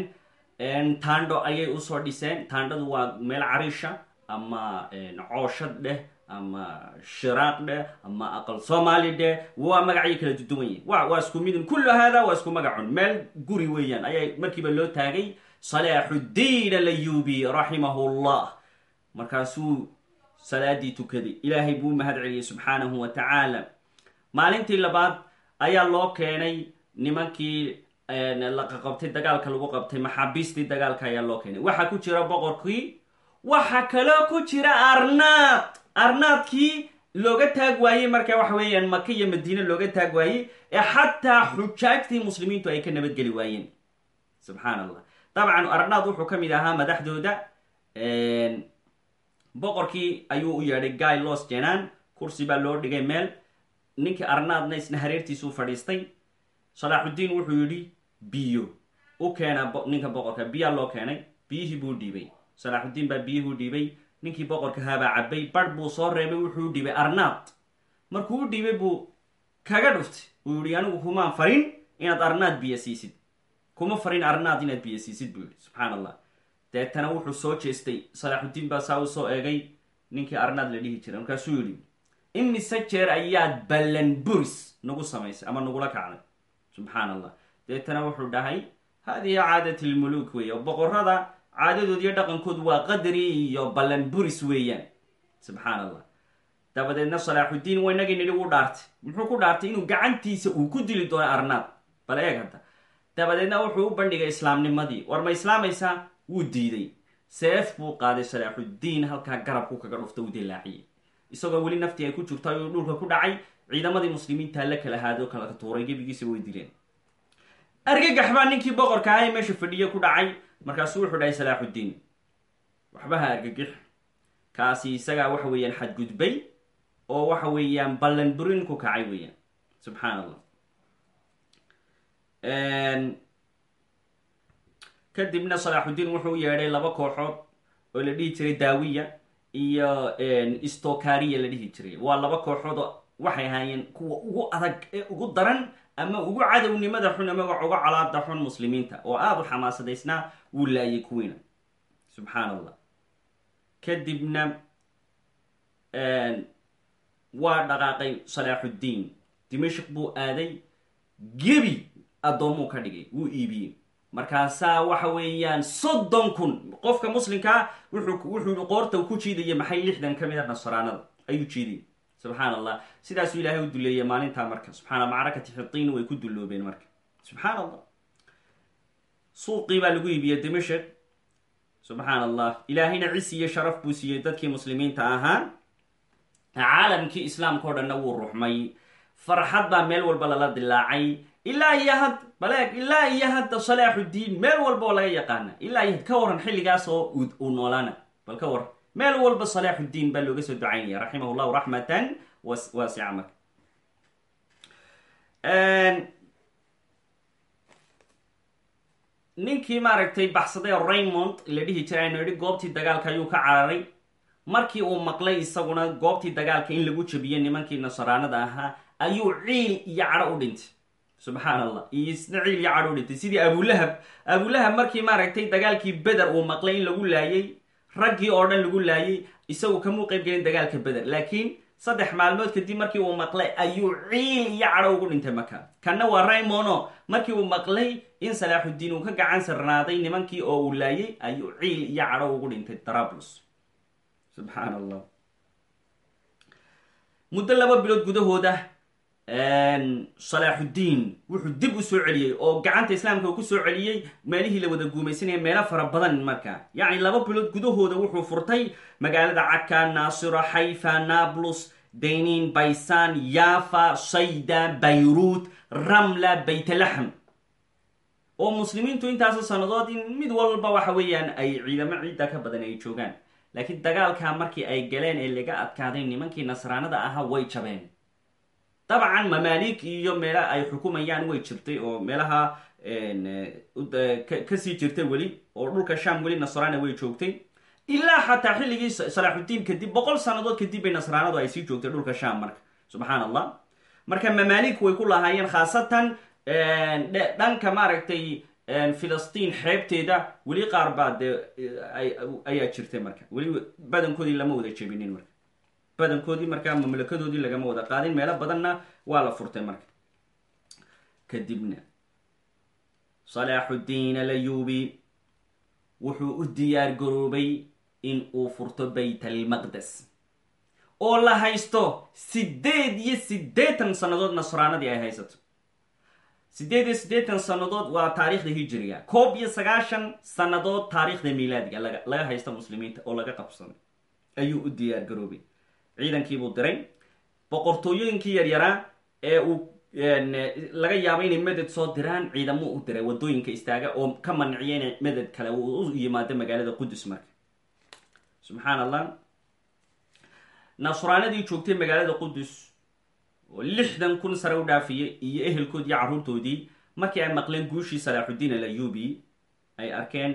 taandho ayay u soo dhiseen. Taandhadu waa meel cariisha ama cooshad dheh ama shiraaq dheh ama aqal soomaali dheh waa magacyo kala duduwan yihiin wa waa isku midun kullu hada waa isku magacun. Meel guri weeyaan. Ayaa markiiba loo taagay. Salaaxuddiin alayubi raximahu llah markaasuu salaadii tukaday. Ilaahay buu mahad celiyey subxaanahu wa tacaala maalintii labaad ayaa loo keenay nimankii laqaqabtay dagaalka lagu qabtay maxaabiistii dagaalka ayaa loo keenay. Waxaa ku jira boqorkii waxaa kaloo ku jira arnaad arnaadkii looga taag waayey marka waxa weeyaan maka iyo madiine looga taag waayey ee xataa xujaajtii muslimiintu ay ka nabadgeli waayeen. Subxaan allah dabcan arnaad wuxuu ka mid ahaa madaxdooda boqorkii ayuu u yeedhay guy los jenan kursi baa loo dhigay meel. Ninkii arnaadna isna hareertiisuu fadhiistay. Salaaxuddiin wuxuu yidhi biyo. U keena ninka boqorka biyaa loo keenay. Biyihii buu dhiibay. Salaaxuddiin baa biyihuu dhiibay ninkii boqorka haabaa cabbay barh buu soo reebay wuxuu u dhiibay arnaad markuu u dhiibay buu kaga dhuftay uu yihi anigu kumaan farin inaad arnaad biyo siisid. Kuma farin arnaad inaad biyo siisid buu yihi subxaan allah deetana wuxuu soo jeestay. Salaaxuddiin baa saa u soo eegay. Ninkii arnaad la dhihi jiray. Markaasuu yidhi imise jeer ayaad ballan buris nagu samaysay ama nagula kacday. Subxaan allah deetana wuxuu dhahay haadihi caadat lmuluuk weeye boqorada caadadood iyo dhaqankood waa qadari iyo ballan buris weeyaan. Subxaan allah dabadeedna salaaxuddiin waynagii nidhi uu dhaartay. Muxuu ku dhaartay inuu gacantiisa uu ku dili doono arnaad bal eeg hadda. Dabadeedna wuxuu u bandhigay islaamnimadii. War ma islaamaysaa? Wuu diiday. Seef buu qaaday salaaxuddiin halkaa garabku kaga dhufta u dilaaciyey isagoo weli naftii ay ku jirto ayuu dhulka ku dhacay ciidamadii muslimiinta la kala haado kala tuuray gebigiisa way dileen. Argagax baa ninkii boqorka ahay meesha fadhiye ku dhacay markaasuu wuxuu dhahay salaaxuddiin waxbaha argagix. Kaasi isagaa waxa weeyaan xadgudbay oo waxa weeyaan ballan burin ku kacay weeyaan. Subxaan allah kadibna salaaxuddiin wuxuu yeedhay laba kooxood oo la dhihi jiray daawiya iyo stokariya la dhihi jiray. Waa laba kooxood oo waxay ahaayeen kuwa ugu adag ee ugu daran ama ugu cadownimada xun ama uga colaada xun muslimiinta oo aada u xamaasadaysnaa wuu laayay kuwiina subxaan allah kadibna waa dhaqaaqay salaaxuddiin dimashik buu aaday gebi addoommuu ka dhigay wuu iibiyey. Markaasaa waxa weeyaan soddon kun qofka muslimkaa wuxuu qoorta ku jiidaya maxay lixdan ka mid a nasraanada ayuu jiidayay subxaan allah sidaasuu ilaahay u duleeyay maalintaa marka. Subxaana macrakati xitiin way ku dulloobeen marka. Subxaan allah suuqii baa lagu iibiyey dimashik subxaan allah ilaahayna cisi iyo sharaf buu siiyey dadkii muslimiinta ahaa caalamkii islaamka o dhanna wuu ruxmay. Farxad baa meel walba lala dilaacay. Ilaa iyo hadda baleeg ilaa iyo hadda salaaxuddiin meel walba oo laga yaqaana ilaa iyo ka waran xilligaas oo uu noolaana bal ka waran meel walba salaaxuddiin baa looga soo ducaynaya raximah llahu raxmatan waasica ninkii maaragtay baxsaday raymond la dhihi jiray aynu goobtii dagaalka ayuu ka cararay. Markii uu maqlay isaguna goobtii dagaalka in lagu jabiyo nimankii nasraanada ahaa ayuu ciil iyo cadho u dhintay. Subxaan allah isna ciil iyo cadho u dhintay. Sidii abulahab abulahab markii maaragtay dagaalkii beder uu maqlay in lagu laayay raggii oo dhan lagu laayay isagu kamuu qayb gelin dagaalka beder laakiin saddex maalmood kadib markii uu maqlay ayuu ciil iyo cadho ugu dhintay maka kanna waa raymono markii uu maqlay in salaaxuddiin uu ka gacan sarnaaday nimankii oo uu laayay ayuu ciil iyo cadho ugu dhintay darablus. Subxaan allah muddo laba bilood gudahooda salaaxuddiin wuxuu dib u soo celiyey oo gacanta islaamka ku soo celiyey. Meelihii la wada guumaysanaya meelo fara badan marka. Yacni laba bilood gudahooda wuxuu furtay magaalada caka naasiro xayfa nablus dayniin baysaan yafa sayda bayruut ramla baytlaxm oo muslimiintu intaasoo sannadood in mid walba waxa weeyaan ay ciidamo ciidda ka badan ay joogaan. Laakiin dagaalkaa markii ay galeen ee laga adkaaday nimankii nasraanada ahaa way jabeen dabcan mamaalik iyo meela ay xukumayaan way jirtay oo meelaha ka sii jirtay weli oo dhulka sham weli nasraana way joogtay. Ilaa xataa xilligii salaaxudiin kadib boqol sannadood kadib bay nasraanadu ay sii joogtay dhulka sham marka. Subxaan allah marka mamaalik way ku lahaayeen khaasatan dhanka maaragtay filistiin xeebteeda weli qaar baa dee ayaa jirtay marka. Weli badankoodii lama wada jebinin marka badankoodii markaa mamlakadoodii lagama wada qaadin meelo badanna waa la furtay marka. Kadibna salaaxuddiin alayubi wuxuu u diyaar garoobay in uu furto bayt almaqdes oo la haysto siddeed iyo siddeetan sannadood nasraanadii ay haysato. Siddeed iyo siddeetan sannadood waa taariikhda hijiriga koob iyo sagaashan sannadood taariikhda miilaadiga laga haysta muslimiinta oo laga qabsaday ayuu u diyaar garoobay ciidankiibuu diray. Boqortooyooyinkii yaryaraa ee uu laga yaabo inay meded soo diraan ciidamo u diray waddooyinka istaaga oo ka manciya inay meded kale u yimaado magaalada qudus marka. Subxaan allah nasraanadii joogtay magaalada qudus oo lixdan kun sare u dhaafiyay iyo ehelkoodii iyo carruurtoodii markii ay maqleen guushii salaaxuddiin alayubi ay arkeen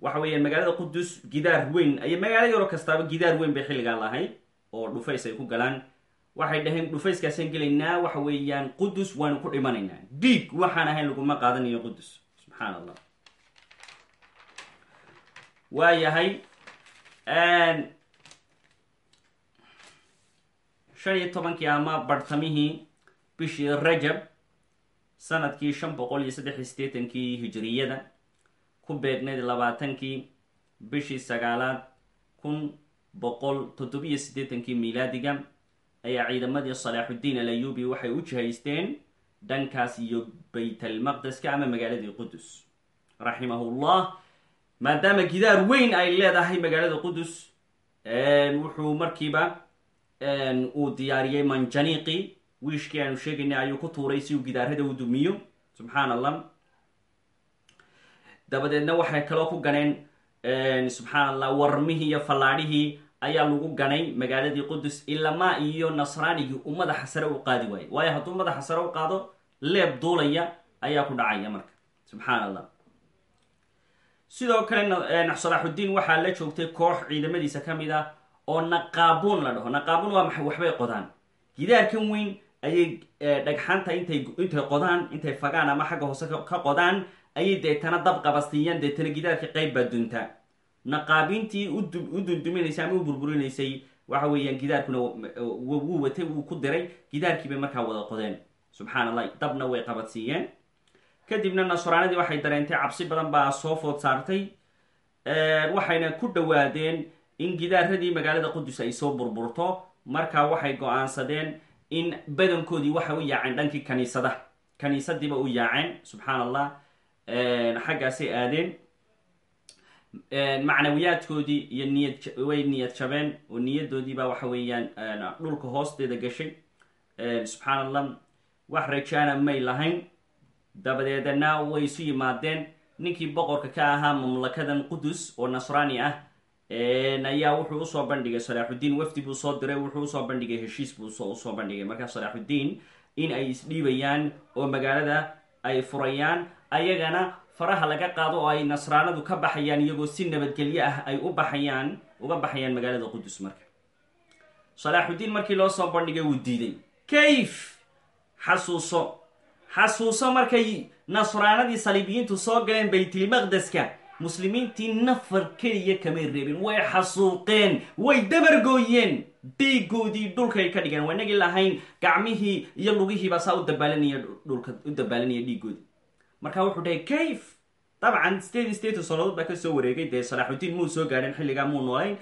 waxa weeyaan magaalada qudus gidaar weyn ay magaalo yaro kastaaba gidaar weyn bay xilligaa lahayd oo dhufays ay ku galaan. Waxay dhaheen dhufayskaasaan gelaynaa waxa weeyaan qudus waanu ku dhimanaynaa. Dhiig waxaan ahayn laguma qaadanayo qudus subxaan allah waayahay shan iyo tobankii ama barhtamihii bishii rajab sannadkii shan boqol iyo saddex iyo siddeetankii hijiriyada ku beegneyd labaatankii bishii sagaalaad kun boqol toddobiyo siddeetankii miilaadiga ayaa ciidamadii salaaxuddiin alayubi waxay u jihaysteen dhankaas iyo baytalmaqdeska ama magaaladii qudus raximahullah maadaama gidaar weyn ay leedahay magaalada qudus wuxuu markiiba uu diyaariyey manjaniiqi. Wiishkii aanu sheegaynay ayuu ku tuuray si uu gidaarada u dumiyo. Subxaan allah dabadeedna waxay kaloo ku ganeen subxaan allah warmihii iyo fallaadhihii ayaa lagu ganay magaaladii qudus ilamaa iyo nasraanigii uu madaxa sare u qaadi waayey. Waayo hadduu madaxa sare u qaado leeb duulaya ayaa ku dhacaya marka. Subxaan allah sidoo kale salaaxuddiin waxaa la joogtay koox ciidamadiisa ka mid ah oo naqaabuun la dhaho. Naqaabuun waa maxay waxbay qodaan. Gidaarkan weyn ayay dhagxanta intay intay qodaan intay fagaan ama xagga hoose ka qodaan ayay deetana dab qabasiiyaan deetana gidaarka qayb baa naqaabiintii u dunduminaysay ama u burburinaysay waxa weeyaan gidaarkuna wuu watay wuu ku diray gidaarkiibay markaa wada qodeen subxaan allah dabna way qabadsiiyeen kadibna nasraanadii waxay dareentay cabsi badan baa soo food saartay waxayna ku dhawaadeen in gidaaradii magaalada qudus ay soo burburto markaa waxay go'aansadeen in badankoodii waxay u yaaceen dhankii kaniisadaha kaniisadiiba u yaaceen subxaan allah xaggaasay aadeen macnawiyaadkoodii iyo niyad way niyad jabeen oo niyadoodiiba waxa weeyaan dhulka hoosteeda gashay. Subxaan allah wax rajaana may lahayn. Dabadeedna way isu yimaadeen. Ninkii boqorka ka ahaa mamlakadan qudus oo nasraani ah ayaa wuxuu u soo bandhigay salaaxuddiin wafdi buu soo diray wuxuu u soo bandhigay heshiis buu u soo bandhigay. Markaa salaaxuddiin in ay isdhiibayaan oo magaalada ay furayaan ayagana faraha laga qaado oo ay nasraanadu ka baxayaan iyagoo si nabadgelyo ah ay u baxayaan uga baxayaan magaalada qudus marka. Salaaxuddiin markii loo soo bandhigay wuu diiday. Kayf! Xasuuso! Xasuuso markay nasraanadii saliibiyiintu soo galeen baytilmaqdeska muslimiintii nafar keliya kamay reebin way xasuuqeen way dabargooyeen dhiigoodii dhulkay ka dhigeen. Waa inagii lahayn gacmihii iyo lugihiibaa saa u dabaalanaya dhulka u dabaalanaya dhiigoodii marka wuxuu dhahay kayf! Dabcan state state sanadood baa ka soo wareegay. Dee salaaxuddiin muu soo gaadhin xilligaa muu noolayn.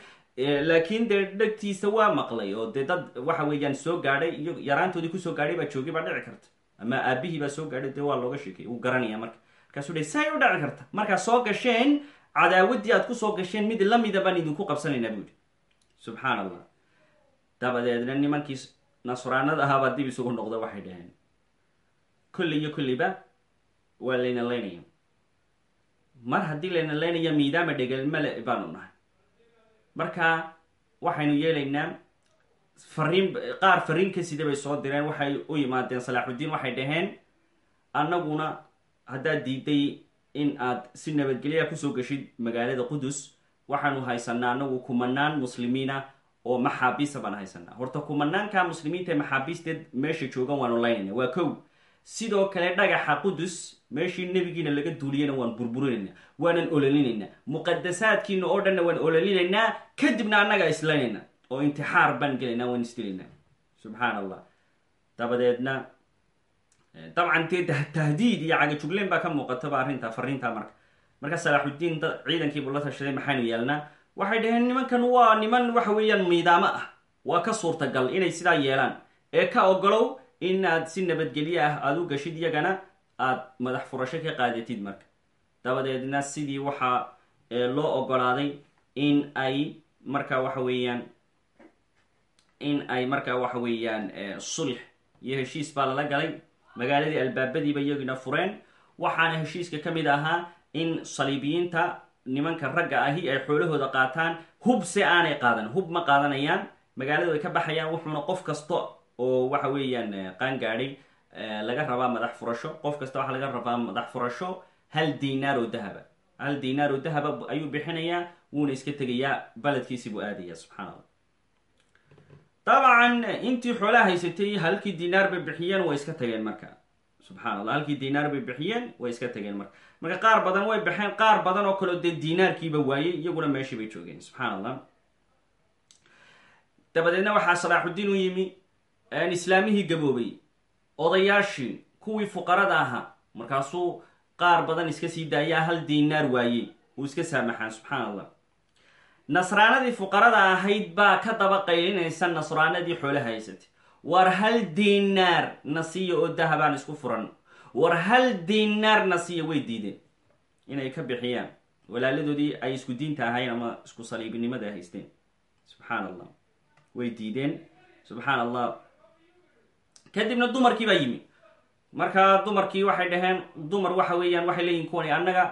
Laakiin dee dhegtiisa waa maqlay oo dee dad waxa weeyaan soo gaadhay iyo yaraantoodii ku soo gaadhay baa joogay baa dhici karta. Ama aabihii baa soo gaadhay dee waa looga sheekay wuu garanaya marka. Markaasuu dhahay say u dhaci karta. Markaa soo gasheen cadaawaddii aad ku soo gasheen mid lamida baan idinku qabsanaynaa buu yihi subxaan allah dabadeedna nimankii nasraanada ahaabaa dib isugu noqda waxay dhaheen. Kulli iyo kulliba waa layna leynaya mar haddii layna leynaya miidaama dhegelmale baanu nahay. Marka waxaynu yeelaynaa fariin qaar fariin ka sida bay soo direen waxay u yimaadeen salaaxuddiin waxay dhaheen annaguna haddaad diiday in aad si nabadgelya ku soo geshid magaalada qudus waxaanu haysanaa anagu kumanaan muslimiina oo maxaabiista baan haysanaa horta kumanaanka muslimiinta ee maxaabiisteed meesha joogan waanu laynayna waa kow sidoo kale dhagaxa qudus meeshii nebigiina laga duuliyana waan burburinaynaa waanan ololinaynaa. Muqadasaadkiina oo dhanna waan ololinaynaa kadibna annaga islaynayna. Oo intixaar baan gelaynaa waan isdilaynaa subxaan allah dabadeedna dabcan dee tahdiid iyo cagajugleyn baa ka muuqataba arrinta fariinta marka. Marka salaaxuddiin da ciidankiibuu la tashaday maxaynu yeelnaa waxay dhaheen nimankan waa niman waxa weeyaan miidaamo ah. Waa ka suurtagal inay sidaa yeelaan. Ee ka ogolow inaad si nabadgelye ah aada u gashid iyagana aad madax furasho ka qaadatid marka. Dabadeedna sidii waxaa loo ogolaaday in ay marka waxa weeyaan in ay marka waxa weeyaan sulx iyo heshiis baa lala galay. Magaaladii albaabadiiba iyagina fureen. Waxaana heshiiska ka mid ahaa in saliibiyiinta nimanka ragga ahi ay xoolahooda qaataan. Hub se aanay qaadan hub ma qaadanayaan. Magaaladu ay ka baxayaan wuxuuna qof kasta oo waxa weeyaan qaangaadhay laga rabaa madax furasho. Qof kasta waxaa laga rabaa madax furasho hal dinaar oo dahaba hal dinaar oo dahaba ayuu bixinayaa wuuna iska tegayaa baledkiisi buu aadaya subxaan allah dabcan intii xoolaha haysatay halkii dinaar bay bixiyeen way iska tageen marka. Subxaan allah halkii dinaar bay bixiyeen way iska tageen marka. Marka qaar badan way baxeen qaar badan oo kaleo dee dinaarkiiba waayey iyaguna meeshii bay joogeen subxaan allah dabadeedna waxaa salaaxuddiin u yimi islaamihii gaboobay. Odayaashii kuwii fuqarada ahaa. Markaasuu qaar badan iska sii daayaa hal dinaar waayey uu iska saamaxaa subxaan allah nasraanadii fuqarada ahayd baa ka daba qaylinaysa nasraanadii xoolaha haysatay war hal dinaar nasiya oo dahabaan isku furan. War hal dinaar nasiya way diideen. Inay ka bixiyaan. Walaaladoodii ay isku diinta ahayn ama isku saliibinimada haysteen. Subxaan allah way diideen. Subxaan allah kadibna dumarkii baa yimi markaa dumarkii waxay dhaheen dumar waxa weeyaan waxay leeyihiin kuwani annaga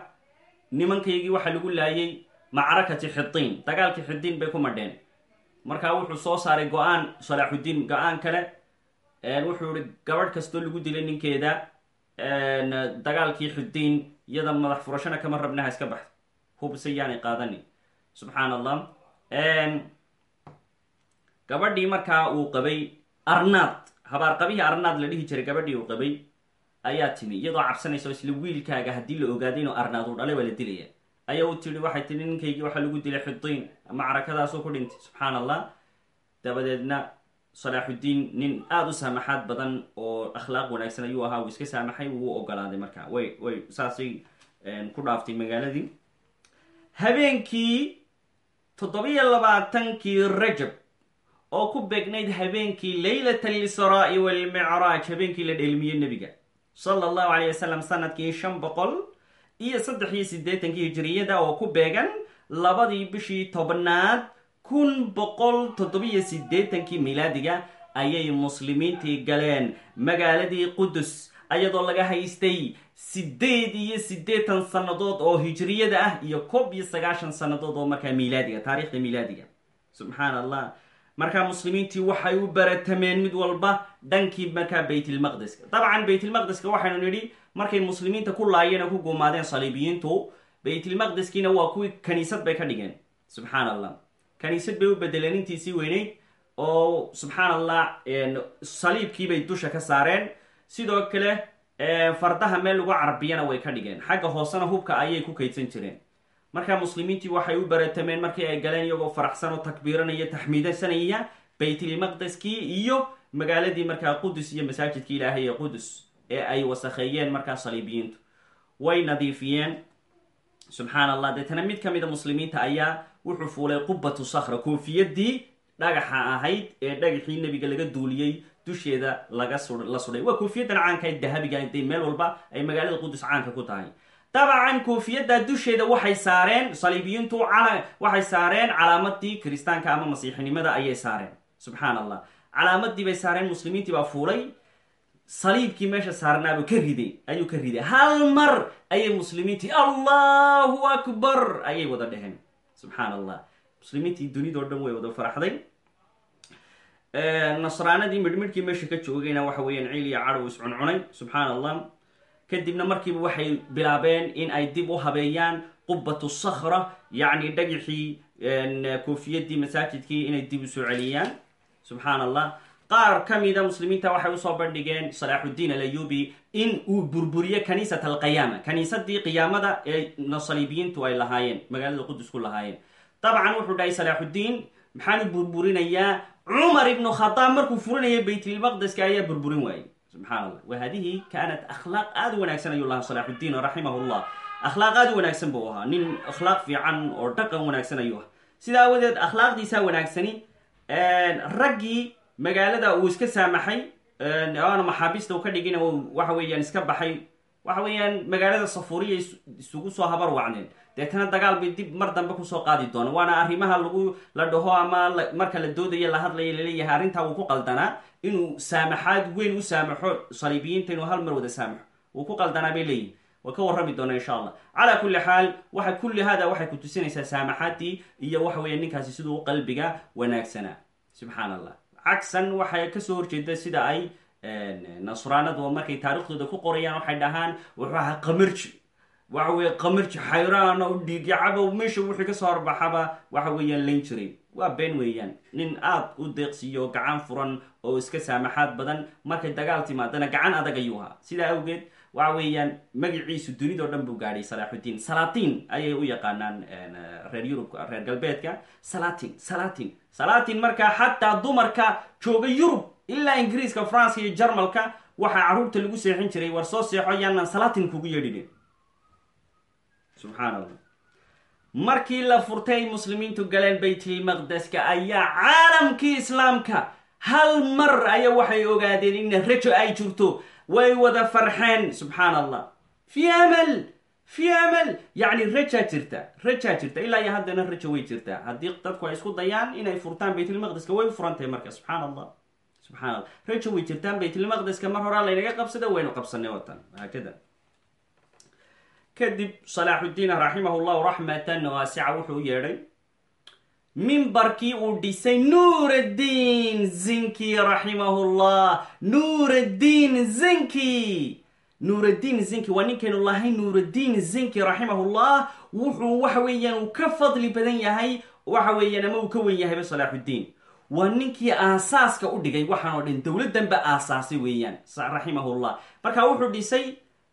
nimankaygii waxa lagu laayay macrakati xidiin dagaalkii xidiin bay ku madheen. Markaa wuxuu soo saaray go'aan salaaxuddiin go'aan kale wuxuu ihi gabadh kastoo lagu dilay ninkeeda dagaalkii xidiin iyada madax furashana kama rabnaha iska baxda hubse yaanay qaadanin subxaan allah gabadhii markaa uu qabay arnaad habaarqabihii arnaad la dhihi jiray gabadhii uu qabay ayaa timi iyadoo cabsanaysa isla wiilkaaga haddii la ogaaday inuu arnaad uu dhalay waa la dilaya. Ayaa u tihi waxay tihi ninkaygii waxaa lagu dilay xidiin macrakadaasuu ku dhintay. Subxaan allah dabadeedna salaaxuddiin nin aada u saamaxaad badan oo akhlaaq wanaagsan ayuu ahaa uu iska saamaxay wuu ogolaaday marka way way saasay ku dhaaftay magaaladii. Habeenkii toddobiyo labaatankii rajab oo ku beegnayd habeenkii laylat alisraa'i walmicraaj habeenkii la dheelmiyey nebiga. Sala allahu alayh wasalam sannadkii shan boqol iyo saddex iyo siddeetankii hijiriyada oo ku beegan labadii bishii tobnaad kun boqol toddobiyo siddeetankii milaadiga ayay muslimiintii galeen. Magaaladii qudus ayadoo laga haystay siddeed iyo siddeetan sannadood oo hijriyada ah iyo koob iyo sagaashan sannadood oo markaa miilaadiga taariikhda miilaadiga subxaan allah markaa muslimiintii waxay u baratameen mid walba dhankii markaa baytilmaqdeska. Dabcan baytilmaqdeska waxaynu nidhi markay muslimiinta ku laayeen oo ku gumaadeen saliibiyiintu baytilmaqdeskiina waa kuwii kaniisad bay ka dhigeen. Subxaan allah kaniisad bay u bedeleen intiisii weyneyd oo subxaan allah saliibkiibay dusha ka saareen. Sidoo kale fardaha meel lagu carbiyana way ka dhigeen. Xagga hoosena hubka ayay ku kaydsan jireen markaa muslimiintii waxay u baratameen markii ay galeen iyagoo faraxsan oo takbiiranaya taxmiidsanaya baytilmaqdeskii iyo magaaladii markaa qudus iyo masaajidkii ilaahay ee qudus ee ay wasakheeyeen markaa saliibiyiintu. Way nadiifiyeen. Subxaan allah deetana mid ka mida muslimiinta ayaa wuxuu fuulay qubatu sakhra koofiyadii dhagaxa ahayd ee dhagaxii nebiga laga duuliyey dusheeda laga la sudhay. Waa koofiyadan caanka dahabiga de meel walba ay magaalada qudus caanka ku tahay dabcan koofiyadda dusheeda waxay saareen saliibiyiintu waxay saareen calaamadii kiristaanka ama masiixinimada ayay saareen. Subxaan allah calaamadii bay saareen muslimiintii baa fuulay. Saliibkii meesha saarnaabuu ka riday ayuu ka riday. Hal mar ayay muslimiintii allahu akbar ayay wada dheheen subxaan allah muslimiintii dunidao dhan way wada faraxday. Nasraanadii midhmidhkii meesha ka joogayna waxa weeyaan ciil iyo cadhow iscuncunay subxaan allah kadibna markiiba waxay bilaabeen in ay dib u habeeyaan qubbatu sakhra yacni dhagixii koofiyadii masaajidkii inay dib u soo celiyaan. Subxaan allah qaar ka mida muslimiinta waxay u soo bandhigeen salaaxuddiin alayubi in uu burburiyo kaniisat alqiyaama kaniisadii qiyaamada ee saliibiyiintu ay lahaayeen magaalada qudus ku lahaayeen. Dabcan wuxuu dhahay salaaxuddiin maxaan u burburinayaa cumar ibnu khadaab markuu furinaya baytlmaqdeska ayaa burburin waayey subxaan allah wa hadihi kaanat akhlaaq aada u wanaagsan ayuu lahaa salaaxuddiin raximah llah akhlaaq aada u wanaagsan buu ahaa. Nin akhlaaq fiican oo dhaqan wanaagsan ayuu ahaa. Sidaa awadeed akhlaaqdiisaa wanaagsani raggii magaalada uu iska saamaxay oana maxaabiista uu ka dhigin waxa weeyaan iska baxay. Waxa weeyaan magaalada safuuriya isugu soo habar wacneen deetana dagaal bay dib mar dambe ku soo qaadi doona waana arrimaha lagu la dhaho ama marka la doodayo la hadlayo la leeyahay arrintaa wuu ku qaldanaa inuu saamaxaad weyn u saamaxo saliibiyiinta inuu hal mar wada saamaxo. Wuu ku qaldanaa bay leeyihiin waa ka warrami doona insha allah. Calaa kulli xaal waxa kulli hada waxay ku tusinaysaa saamaxaadii iyo waxa weeya ninkaasi siduu u qalbiga wanaagsanaa. Subxaan allah cagsan waxay ka soo horjeeda sida ay nasraanadu markay taariikhdooda ku qorayaan waxay dhahaan wuxuu ahaa qamarji waxa weeye qamarji xayraan o dhiigyacaba meesha wixii ka soo horbaxaba waxa weeyaan layn jiray waa been weeyaan. Nin aada u deeqsiiyo gacan furan oo iska saamaxaad badan. Markay dagaal timaadana gacan adag ayuu ahaa. Sidaa awgeed waxa weeyaan magaciisu dunidao dhan buu gaadhay salaaxuddiin salatiin ayay u yaqaanaan reer yurubka reer galbeedka. Salatin salatin salatin markaa xataa dumarka jooga yurub ilaa ingiriiska france iyo jarmalka waxaa carruurta lagu seexin jiray war soo seexo yaanaan salatin kugu yeedhinin subxaan allah markii la furtay ay muslimiintu galeen baytlmaqdeska ayaa caalamkii islaamka hal mar aya waxay ogaadeen in rajo ay jirto way wada farxeen subxaan allah fi amal fi amal. Yacni rajaa jirta rajaa jirta. Ilaa iyo haddana rajo way jirtaa haddii dadku ay isku dayaan inay furtaan baytlmaqdeska way u furantahay marka subxaan allah subxaan allah rajo way jirtaan baytlmaqdeska mar horaa laynaga qabsada waynu qabsanay watan. Haakada kadib salaaxuddiin raximah llahu raxmatan waasica wuxuu yeedhay mimbarkii uu dhisay nuuraddiin zinki raximahullah nuuraddiin zinki. Nuuraddiin zinki waa ninkaynu lahay nuuraddiin zinki raximahullah wuxuu waxa weeyaan uu ka fadli badan yahay waxa weeyaan ama uu ka wen yahayba salaaxuddiin waa ninkii aasaaska u dhigay waxaan oo dhan dowladdanba aasaasay weeyaan raximahullah marka wuxuu dhisay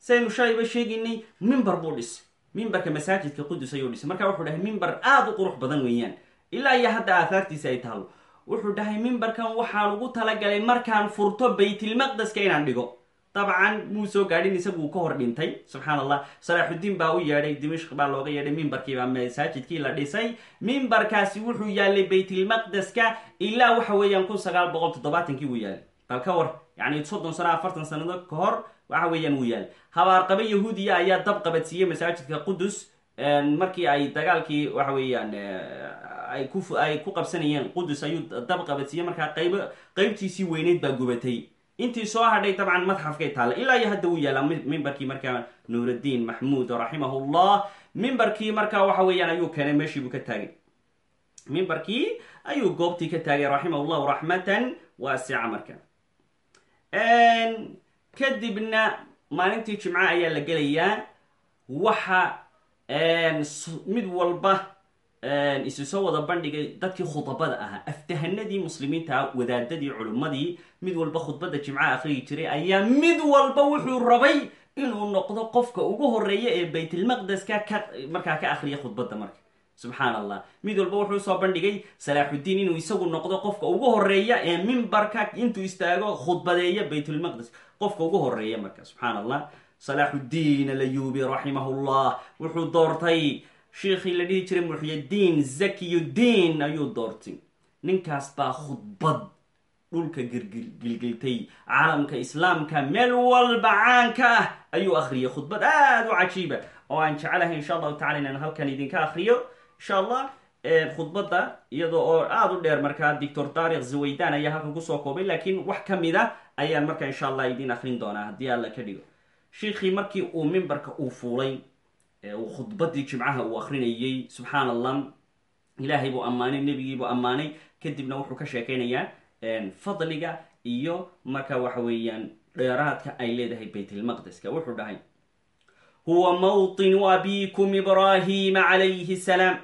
saynu shalayba sheegaynay mimbar buu dhisay mimbarka masaajidka qudus ayuu dhisay. Marka wuxuu dhahay mimbar aada u qurux badan weeyaan. Ilaa iyo hadda aahaartiisa ay tahalo wuxuu dhahay mimbarkan waxaan ugu talagalay markaan furto baytilmaqdeska inaan dhigo. Dabcan muu soo gaadhin isaguu ka hor dhintay. Subxaan allah salaaxuddiin baa u yeedhay dimashq baa looga yeedhay mimbarkiibaa masaajidkii la dhisay. Mimbarkaasi wuxuu yaalay baytilmaqdeska ilaa waxa weeyaan kun sagaal boqol toddobaatankii wuu yaalay. Bal ka war yacni soddon sano afartan sanado ka hor waxa weeyaan wuu yaalay habaarqaba yahuudiya ayaa dab qabadsiiyey masaajidka qudus markii ay dagaalkii waxa weeyaan ay ku ay ku qabsanayeen qudus ayuu dab qabadsiiyey. Markaa qayb qeybtiisii weyneyd baa gubatay. Intii soo hadhay dabcan madxafkay taalla. Ilaa iyo hadda wuu yaalaa mimbarkii markaa nuuraddiin maxmuud raximahullah mimbarkii markaa waxa weeyaan ayuu keenay meeshii buu ka taagay. Mimbarkii ayuu goobtii ka taagay raximahullahu raxmatan waasica marka kadibna maalintii jimco ayaa la gelayaa. Waxa mid walba isu soo wada bandhigay dadkii khudabada ahaa. Aftahanadii muslimiinta wadaadadii culimmadii mid walba khudbadda jimcaha akhriyi jiray ayaa mid walba wuxuu rabay inuu noqdo qofka ugu horreeya ee baytlmaqdeska ka markaa ka akhriya khudbadda marka subxaan allah mid walba wuxuu soo bandhigay salaaxuddiin inuu isagu noqdo qofka ugu horreeya ee mimbarka intuu istaago khudbadeeya baytulmaqdes qofka ugu horreeya marka subxaan allah salaaxuddiin alayubi raximahullah wuxuu doortay. Shiikhii la dhihi jiray muxyadiin zakiyudiin ayuu doortay. Ninkaas baa khudbad dhulka gilgiltay. Caalamka islaamka meel walba caanka ah ayuu akhriyay khudbad aada u cajiiba oo aan jecelahay insha allahu tacala inaan halkan idinka akriyo insha allah khudbadda iyadoo oo aada u dheer markaa doctor taarikh zawaydan ayaa halkan ku soo koobay laakiin wax ka mid a ayaan marka insha allah idiin akrin doonaa haddii alla ka dhigo. Shiikhii markii uu mimbarka uu fuulay uu khudbaddii jimcaha uu akrinayey subxaan allah ilaahay buu ammaanay nebigiibuu ammaanay kadibna wuxuu ka sheekeynayaa fadliga iyo marka waxa weeyaan dheeraadka ay leedahay baytlmaqdeska wuxuu dhahay huwa mawطinu abikum ibrahima calayhi salaam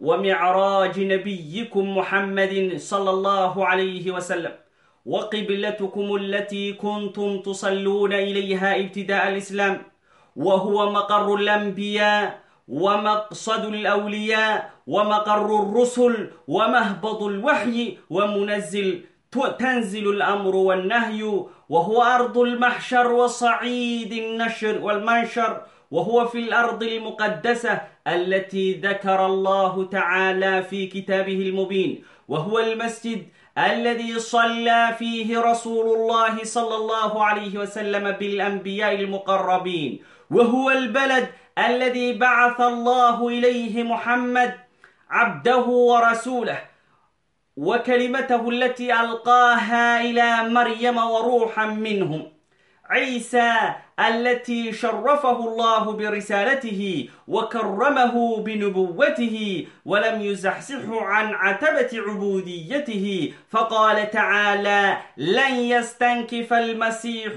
ومعراج نبيكم محمد صلى الله عليه وسلم وقبلتكم التي كنتم تصلون إليها ابتداء الإسلام وهو مقر الأنبياء ومقصد الأولياء ومقر الرسل ومهبط الوحي ومنزل تنزل الأمر والنهي وهو أرض المحشر وصعيد النشر والمنشر وهو في الأرض المقدسة التي ذكر الله تعالى في كتابه المبين وهو المسجد الذي صلى فيه رسول الله صلى الله عليه وسلم بالأنبياء المقربين وهو البلد الذي بعث الله إليه محمد عبده ورسوله وكلمته التي ألقاها إلى مريم وروحا منه عيسى التي شرفه الله برسالته وكرمه بنبوته ولم يزحزحه عن عتبة عبوديته فقال تعالى لن يستنكف المسيح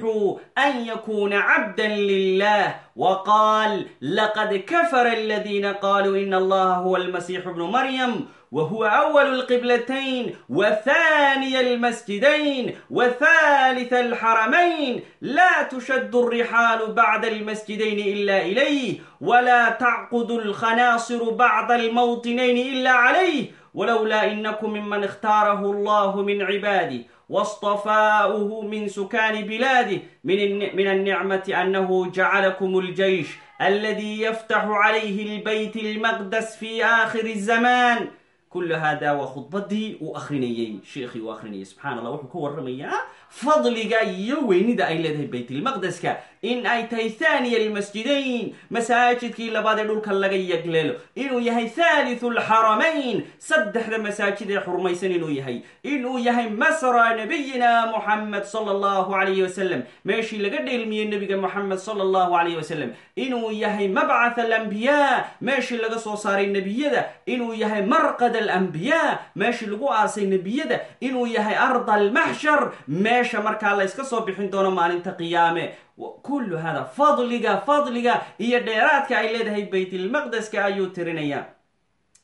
أن يكون عبدا لله وقال لقد كفر الذين قالوا إن الله هو المسيح ابن مريم وهو أول القبلتين وثاني المسجدين وثالث الحرمين لا تشد الرحال بعد المسجدين إلا إليه ولا تعقد الخناصر بعد الموطنين إلا عليه ولولا إنكم ممن اختاره الله من عباده واصطفاؤه من سكان بلاده من من النعمة أنه جعلكم الجيش الذي يفتح عليه البيت المقدس في آخر الزمان kul hada waa khudbadii uu akrinayey sheekhii uu akrinayay subxana allah wuxuu ka warramayaa fadliga iyo weynida ay leedahay baytilmaqdeska in ay tahay thaniya almasjidayn masaajidkii labaad ee dhulka laga yagleelo inuu yahay thalithu lxaramayn saddexda masaajid ee xurmaysan inuu yahay. Inuu yahay masra nabiyina muxamed sala allahu alayhi wasalam meeshii laga dheelmiyey nebiga moxamed sala allahu alayh wasalam inuu yahay mabcath alambiya meeshii laga soo saaray nabiyada inuu yahay marqad alambiya meeshii lagu aasay nebiyada. Inuu yahay arda almaxshar mee meesha markaa layska soo bixin doono maalinta qiyaame. Kullu hada fadliga fadliga iyo dheeraadka ay leedahay baytilmaqdeska ayuu tirinaya.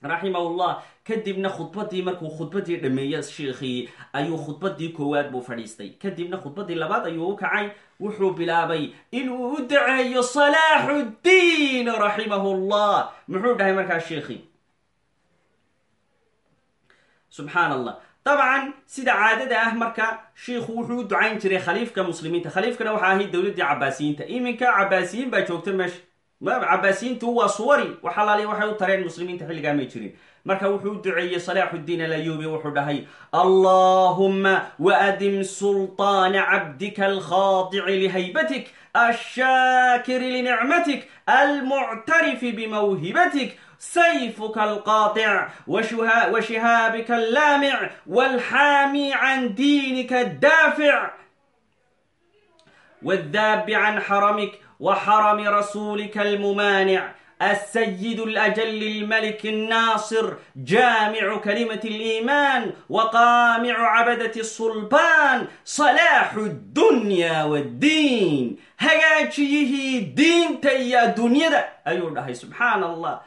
Raximahullah kadibna khudbadii markuu khudbadii dhameeya shiikhii ayuu khudbadii koowaad buu fadhiistay. Kadibna khudbadii labaad ayuu u kacay wuxuu bilaabay inuu u daceeyo salaaxu ddiin raximahullah muxuu dhahay markaa shiikhii subxaan allah dabcan sida caadada ah marka shiikhu wuxuu u ducayn jiray khaliifka muslimiinta. Khaliifkana waxaa ahayd dowladdii cabaasiyiinta iminka cabaasiyiin baa joogta meesha cabaasiyiintu waa suwari. Waxalaaliya waxay u tareen muslimiinta xilligaa may jirin. Marka wuxuu duceeyey salaaxuddiin alayubi wuxuu dhahay allahuma waadim sulطaana cabdika alkhaadici lihaybatik alshaakiri linicmatik almuctarifi bimawhibatik سيفك القاطع وشهابك اللامع والحامي عن دينك الدافع والذاب عن حرمك وحرم رسولك الممانع السيد الأجل الملك الناصر جامع كلمة الإيمان وقامع عبدة الصلبان صلاح الدنيا والدين هياجيه دين تيا دنيا أيوة سبحان الله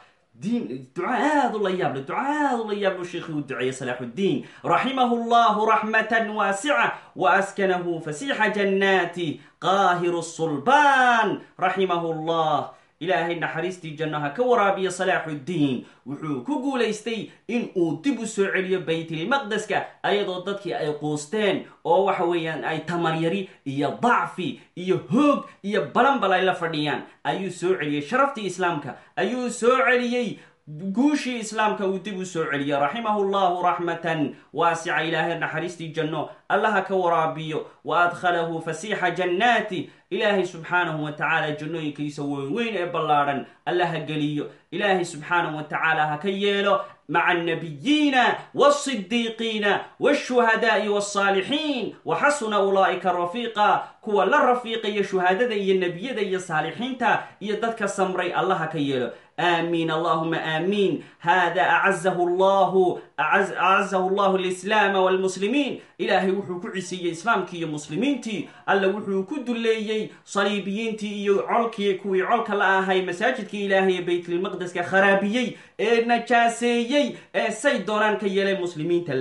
diin duca aada ula yaab leh duca aada ula yaab leh sheekhi u duceeye salaaxuddiin raximahu allahu raxmatan waasica wa askanahu fasiixa jannaati qaahiru sulbaan raximahu allah ilaahay naxariistii jannaha ka waraabiya salaaxuddiin wuxuu ku guulaystay in uu dib u soo celiyo baytilmaqdeska ayadoo dadkii ay quusteen oo waxa weeyaan ay tamaryari iyo dacfi iyo hoog iyo balanbal ay la fadhiyaan. Ayuu soo celiyey sharaftii islaamka ayuu soo celiyey guushii islaamka uu dib u soo celiyey raximahu llahu raxmatan. Waasica ilaahay naxariistii janno. Allaha ka waraabiyo. Wa adkhalahu fasiixa jannaati ilaahay subxaanahu wa tacaala jannooyinkiisa weynweyn ee ballaadhan alla ha geliyo. Ilaahay subxaanahu wa tacaala ka yeelo maca alnabiyiina walsidiiqiina walshuhadaai walsaalixiin waxasuna ulaa'ika rafiiqa kuwa la rafiiqaya shuhaadada iyo nebiyada iyo saalixiinta iyo dadka samray allah ha ka yeelo aamiin allahuma aamiin hada acazahu llahu acazahu llahu lislaama walmuslimiin ilaahay wuxuu ku ciseeyey islaamkii iyo muslimiintii alla wuxuu ku duleeyey saliibiyiintii iyo colkii kuwii colka la ahay masaajidkii ilaahay ee baytlmaqdeska kharaabiyey ee najaaseeyey ee say doonaan ka yeelay muslimiinta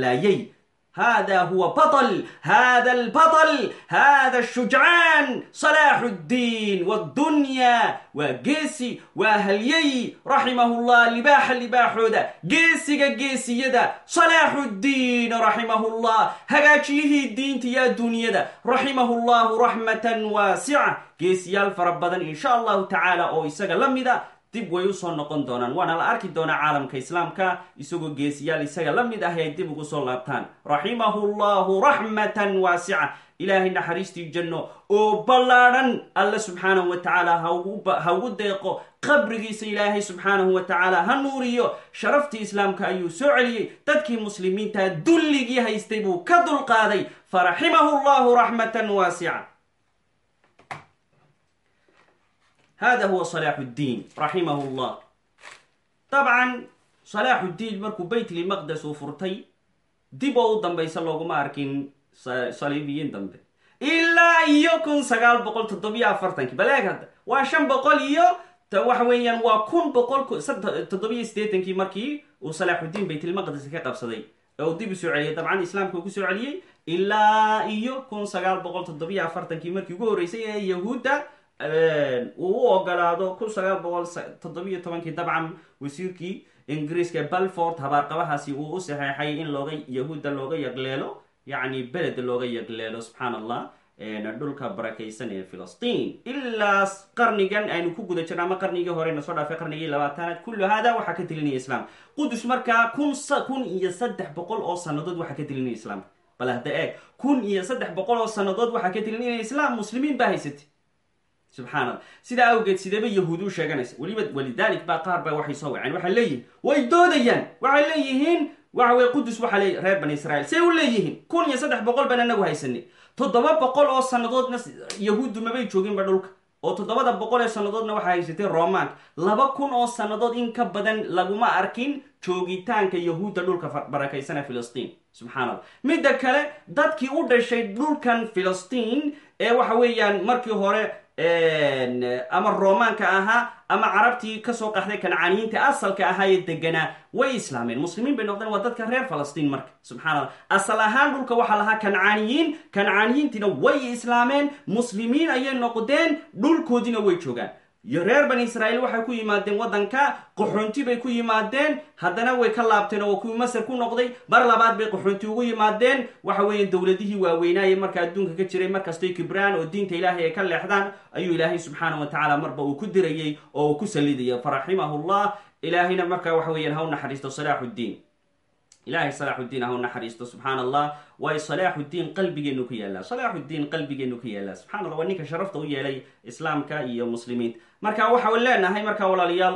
laayay hada huwa baطl hada albaطl hada ashujcaan salaaxu اddiin wاddunya waa geesi waa halyey raximahu llah libaaxa libaaxooda geesiga geesiyada salaaxu ddiin raximahu llah hagaajiyihii diinta iyo adduunyada raximahu llahu raxmatan waasica geesiyaal fara badan in sha allahu tacaala oo isaga la mida dib way u soo noqon doonaan. Waana la arki doonaa caalamka islaamka isagoo geesiyaal isaga la mid ah ay dib ugu soo laabtaan. Raximahu llahu raxmatan waasica. Ilaahay naxariistii janno oo ballaadhan alla subxaanahu wa tacaala ha ugu deeqo qabrigiisa ilaahay subxaanahu wa tacaala. Ha nuuriyo. Sharaftii islaamka ayuu soo celiyey. Dadkii muslimiinta dulligii haystay buu ka dulqaaday. Faraximahu llahu raxmatan waasica hada huwa salaaxu ddiin raximahu llah dabcan salaaxu ddiin markuu baytlmaqdes uu furtay dib oo u dambaysa looguma arkin saliibiyiin dambe. Ilaa iyo kun sagaal boqol toddobiyo afartankii baleeg hadda waa shan boqol iyo waxa weeyaan waa kun boqol toddobiyo siddeetankii markii uu salaaxuddiin baytlmaqdes ka qabsaday. Ee uu dib u soo celiyay dabcan islaamka uu ku soo celiyey ilaa iyo kun sagaal boqol toddobiyo afartankii markii ugu horreysay ee yahuudda uu u ogolaado kun sagaal boqol toddobiyo tobankii dabcan wasiirkii ingiriiska balford habaarqabahaasi uu u saxeexay in looga yahuudda looga yaqleelo yacni beled looga yaqleelo subxaan allah dhulka barakaysan ee filistiin. Ilaa qarnigan aynu ku guda jirno ama qarnigii horena soo dhaafay qarnigii labaatanaad kullu hada waxaa ka telinaya islaam. Qudus markaa kun kun iyo saddex boqol oo sannadood waxaa ka telinaya islaamka bal hadda eeg kun iyo saddex boqol oo sannadood waxaa ka telinaya islaam muslimiin baa haysatay subxaan allah sidaa awgeed sideeba yahuud u sheeganaysa. Weliba walidalik baa qaar baa waxay soo waceen. Waxay leeyihiin way doodayaan waxay leeyihiin waxa weye qudus waxaa leey reer bani israiil say u leeyihiin kun iyo saddex boqol baan anagu haysanay. Toddoba boqol oo sannadoodna yahuuddu mabay jooginba dhulka. Oo toddobada boqol ee sannadoodna waxaa haysatay romaanka laba kun oo sannadood in ka badan laguma arkin joogitaanka yahuudda dhulka barakaysan ee filistiin. Subxaan midda kale dadkii u dhashay dhulkan filistiin ee waxa weeyaan markii hore ama romaanka ahaa ama carabtii ka soo qaxday kancaaniyiinta asalka ahaa ee deganaa way islaameen muslimiin bay noqdeen waa dadka reer falastiin marka. Subxana allah asal ahaan dhulka waxaa lahaa kancaaniyiin kancaaniyiintiina way islaameen muslimiin ayay noqdeen dhulkoodiina way joogaan iyo bani israa'iil waxay ku yimaadeen waddanka qaxoonti bay ku yimaadeen haddana way ka laabteen oo kuwii masar ku noqday. Mar labaad bay qaxoonti ugu yimaadeen. Waxa weeye dowladihii waaweynaaye marka adduunka ka jiray markastay kibraan oo diinta ilaahay ay ka leexdaan ayuu ilaahay subxaana wa tacaala marba uu ku dirayey oo uu ku sallidaya faraximahu llah ilaahayna marka waxa weeyaan ha u naxariisto salaaxuddiin ilahay salaaxuddiin ha u naxariisto subxaan allah waayo salaaxuddiin qalbigeenu ku yaallaa salaaxuddiin qalbigeenu ninka sharafta u yeelay islaamka iyo muslimiinta marka waxaa leenahay marka walaalayaal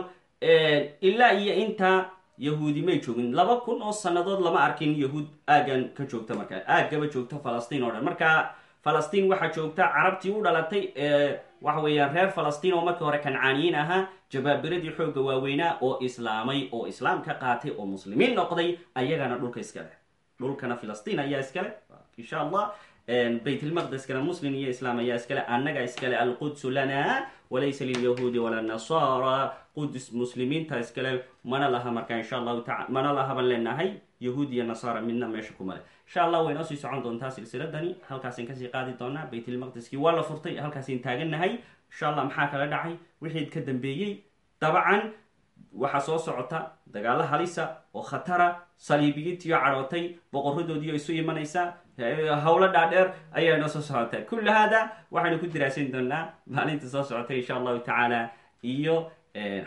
ilaa iyo inta yahuudi may joogin. Laba kun oo sannadood lama arkin yahuud aaggan ka joogta markaa aaggaba joogta falastiin oo dhan. Marka falastiin waxaa joogta carabtii u dhalatay waxa weeyaan reer falastiin oo markii hore kancaaniyiin ahaa jabaabiradii xoogga waaweynaa oo islaamay oo islaam ka qaatay oo muslimiin noqday ayagana dhulka iskale dhulkana filistiin ayaa iskale insha allah baytlmaqdeskana muslim iyo islaam ayaa iskale annaga iskale alqudsu lana walaysa lilyahuudi wala nasara qudus muslimiinta iskale mana laha marka insha allahu taala mana lahaban leenahay yahuud iyo nasara midna meesha kuma leh insha allah way noo sii socon doontaa silsiladani halkaasaan ka sii qaadi doonaa baytlmaqdeskii waa la furtay halkaasaan taagannahay insha allah maxaa kala dhacay wixii ka dambeeyey dabcan waxaa soo socota dagaalo halisa oo khatara saliibiyiintiyo cadhootay boqoradoodiio isu imanaysa howlo dhaadheer ayaa noo soo socota. Kullu haada waxaynu ku diraasan doonaa maalinta soo socotay insha allahu tacaala iyo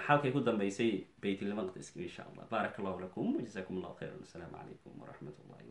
xalkay ku dambeysay baytlmaqdeski insha allah. Baarak allahu lakum wjazakum allahu khayran asalaamu calaykum waraxmat ullahi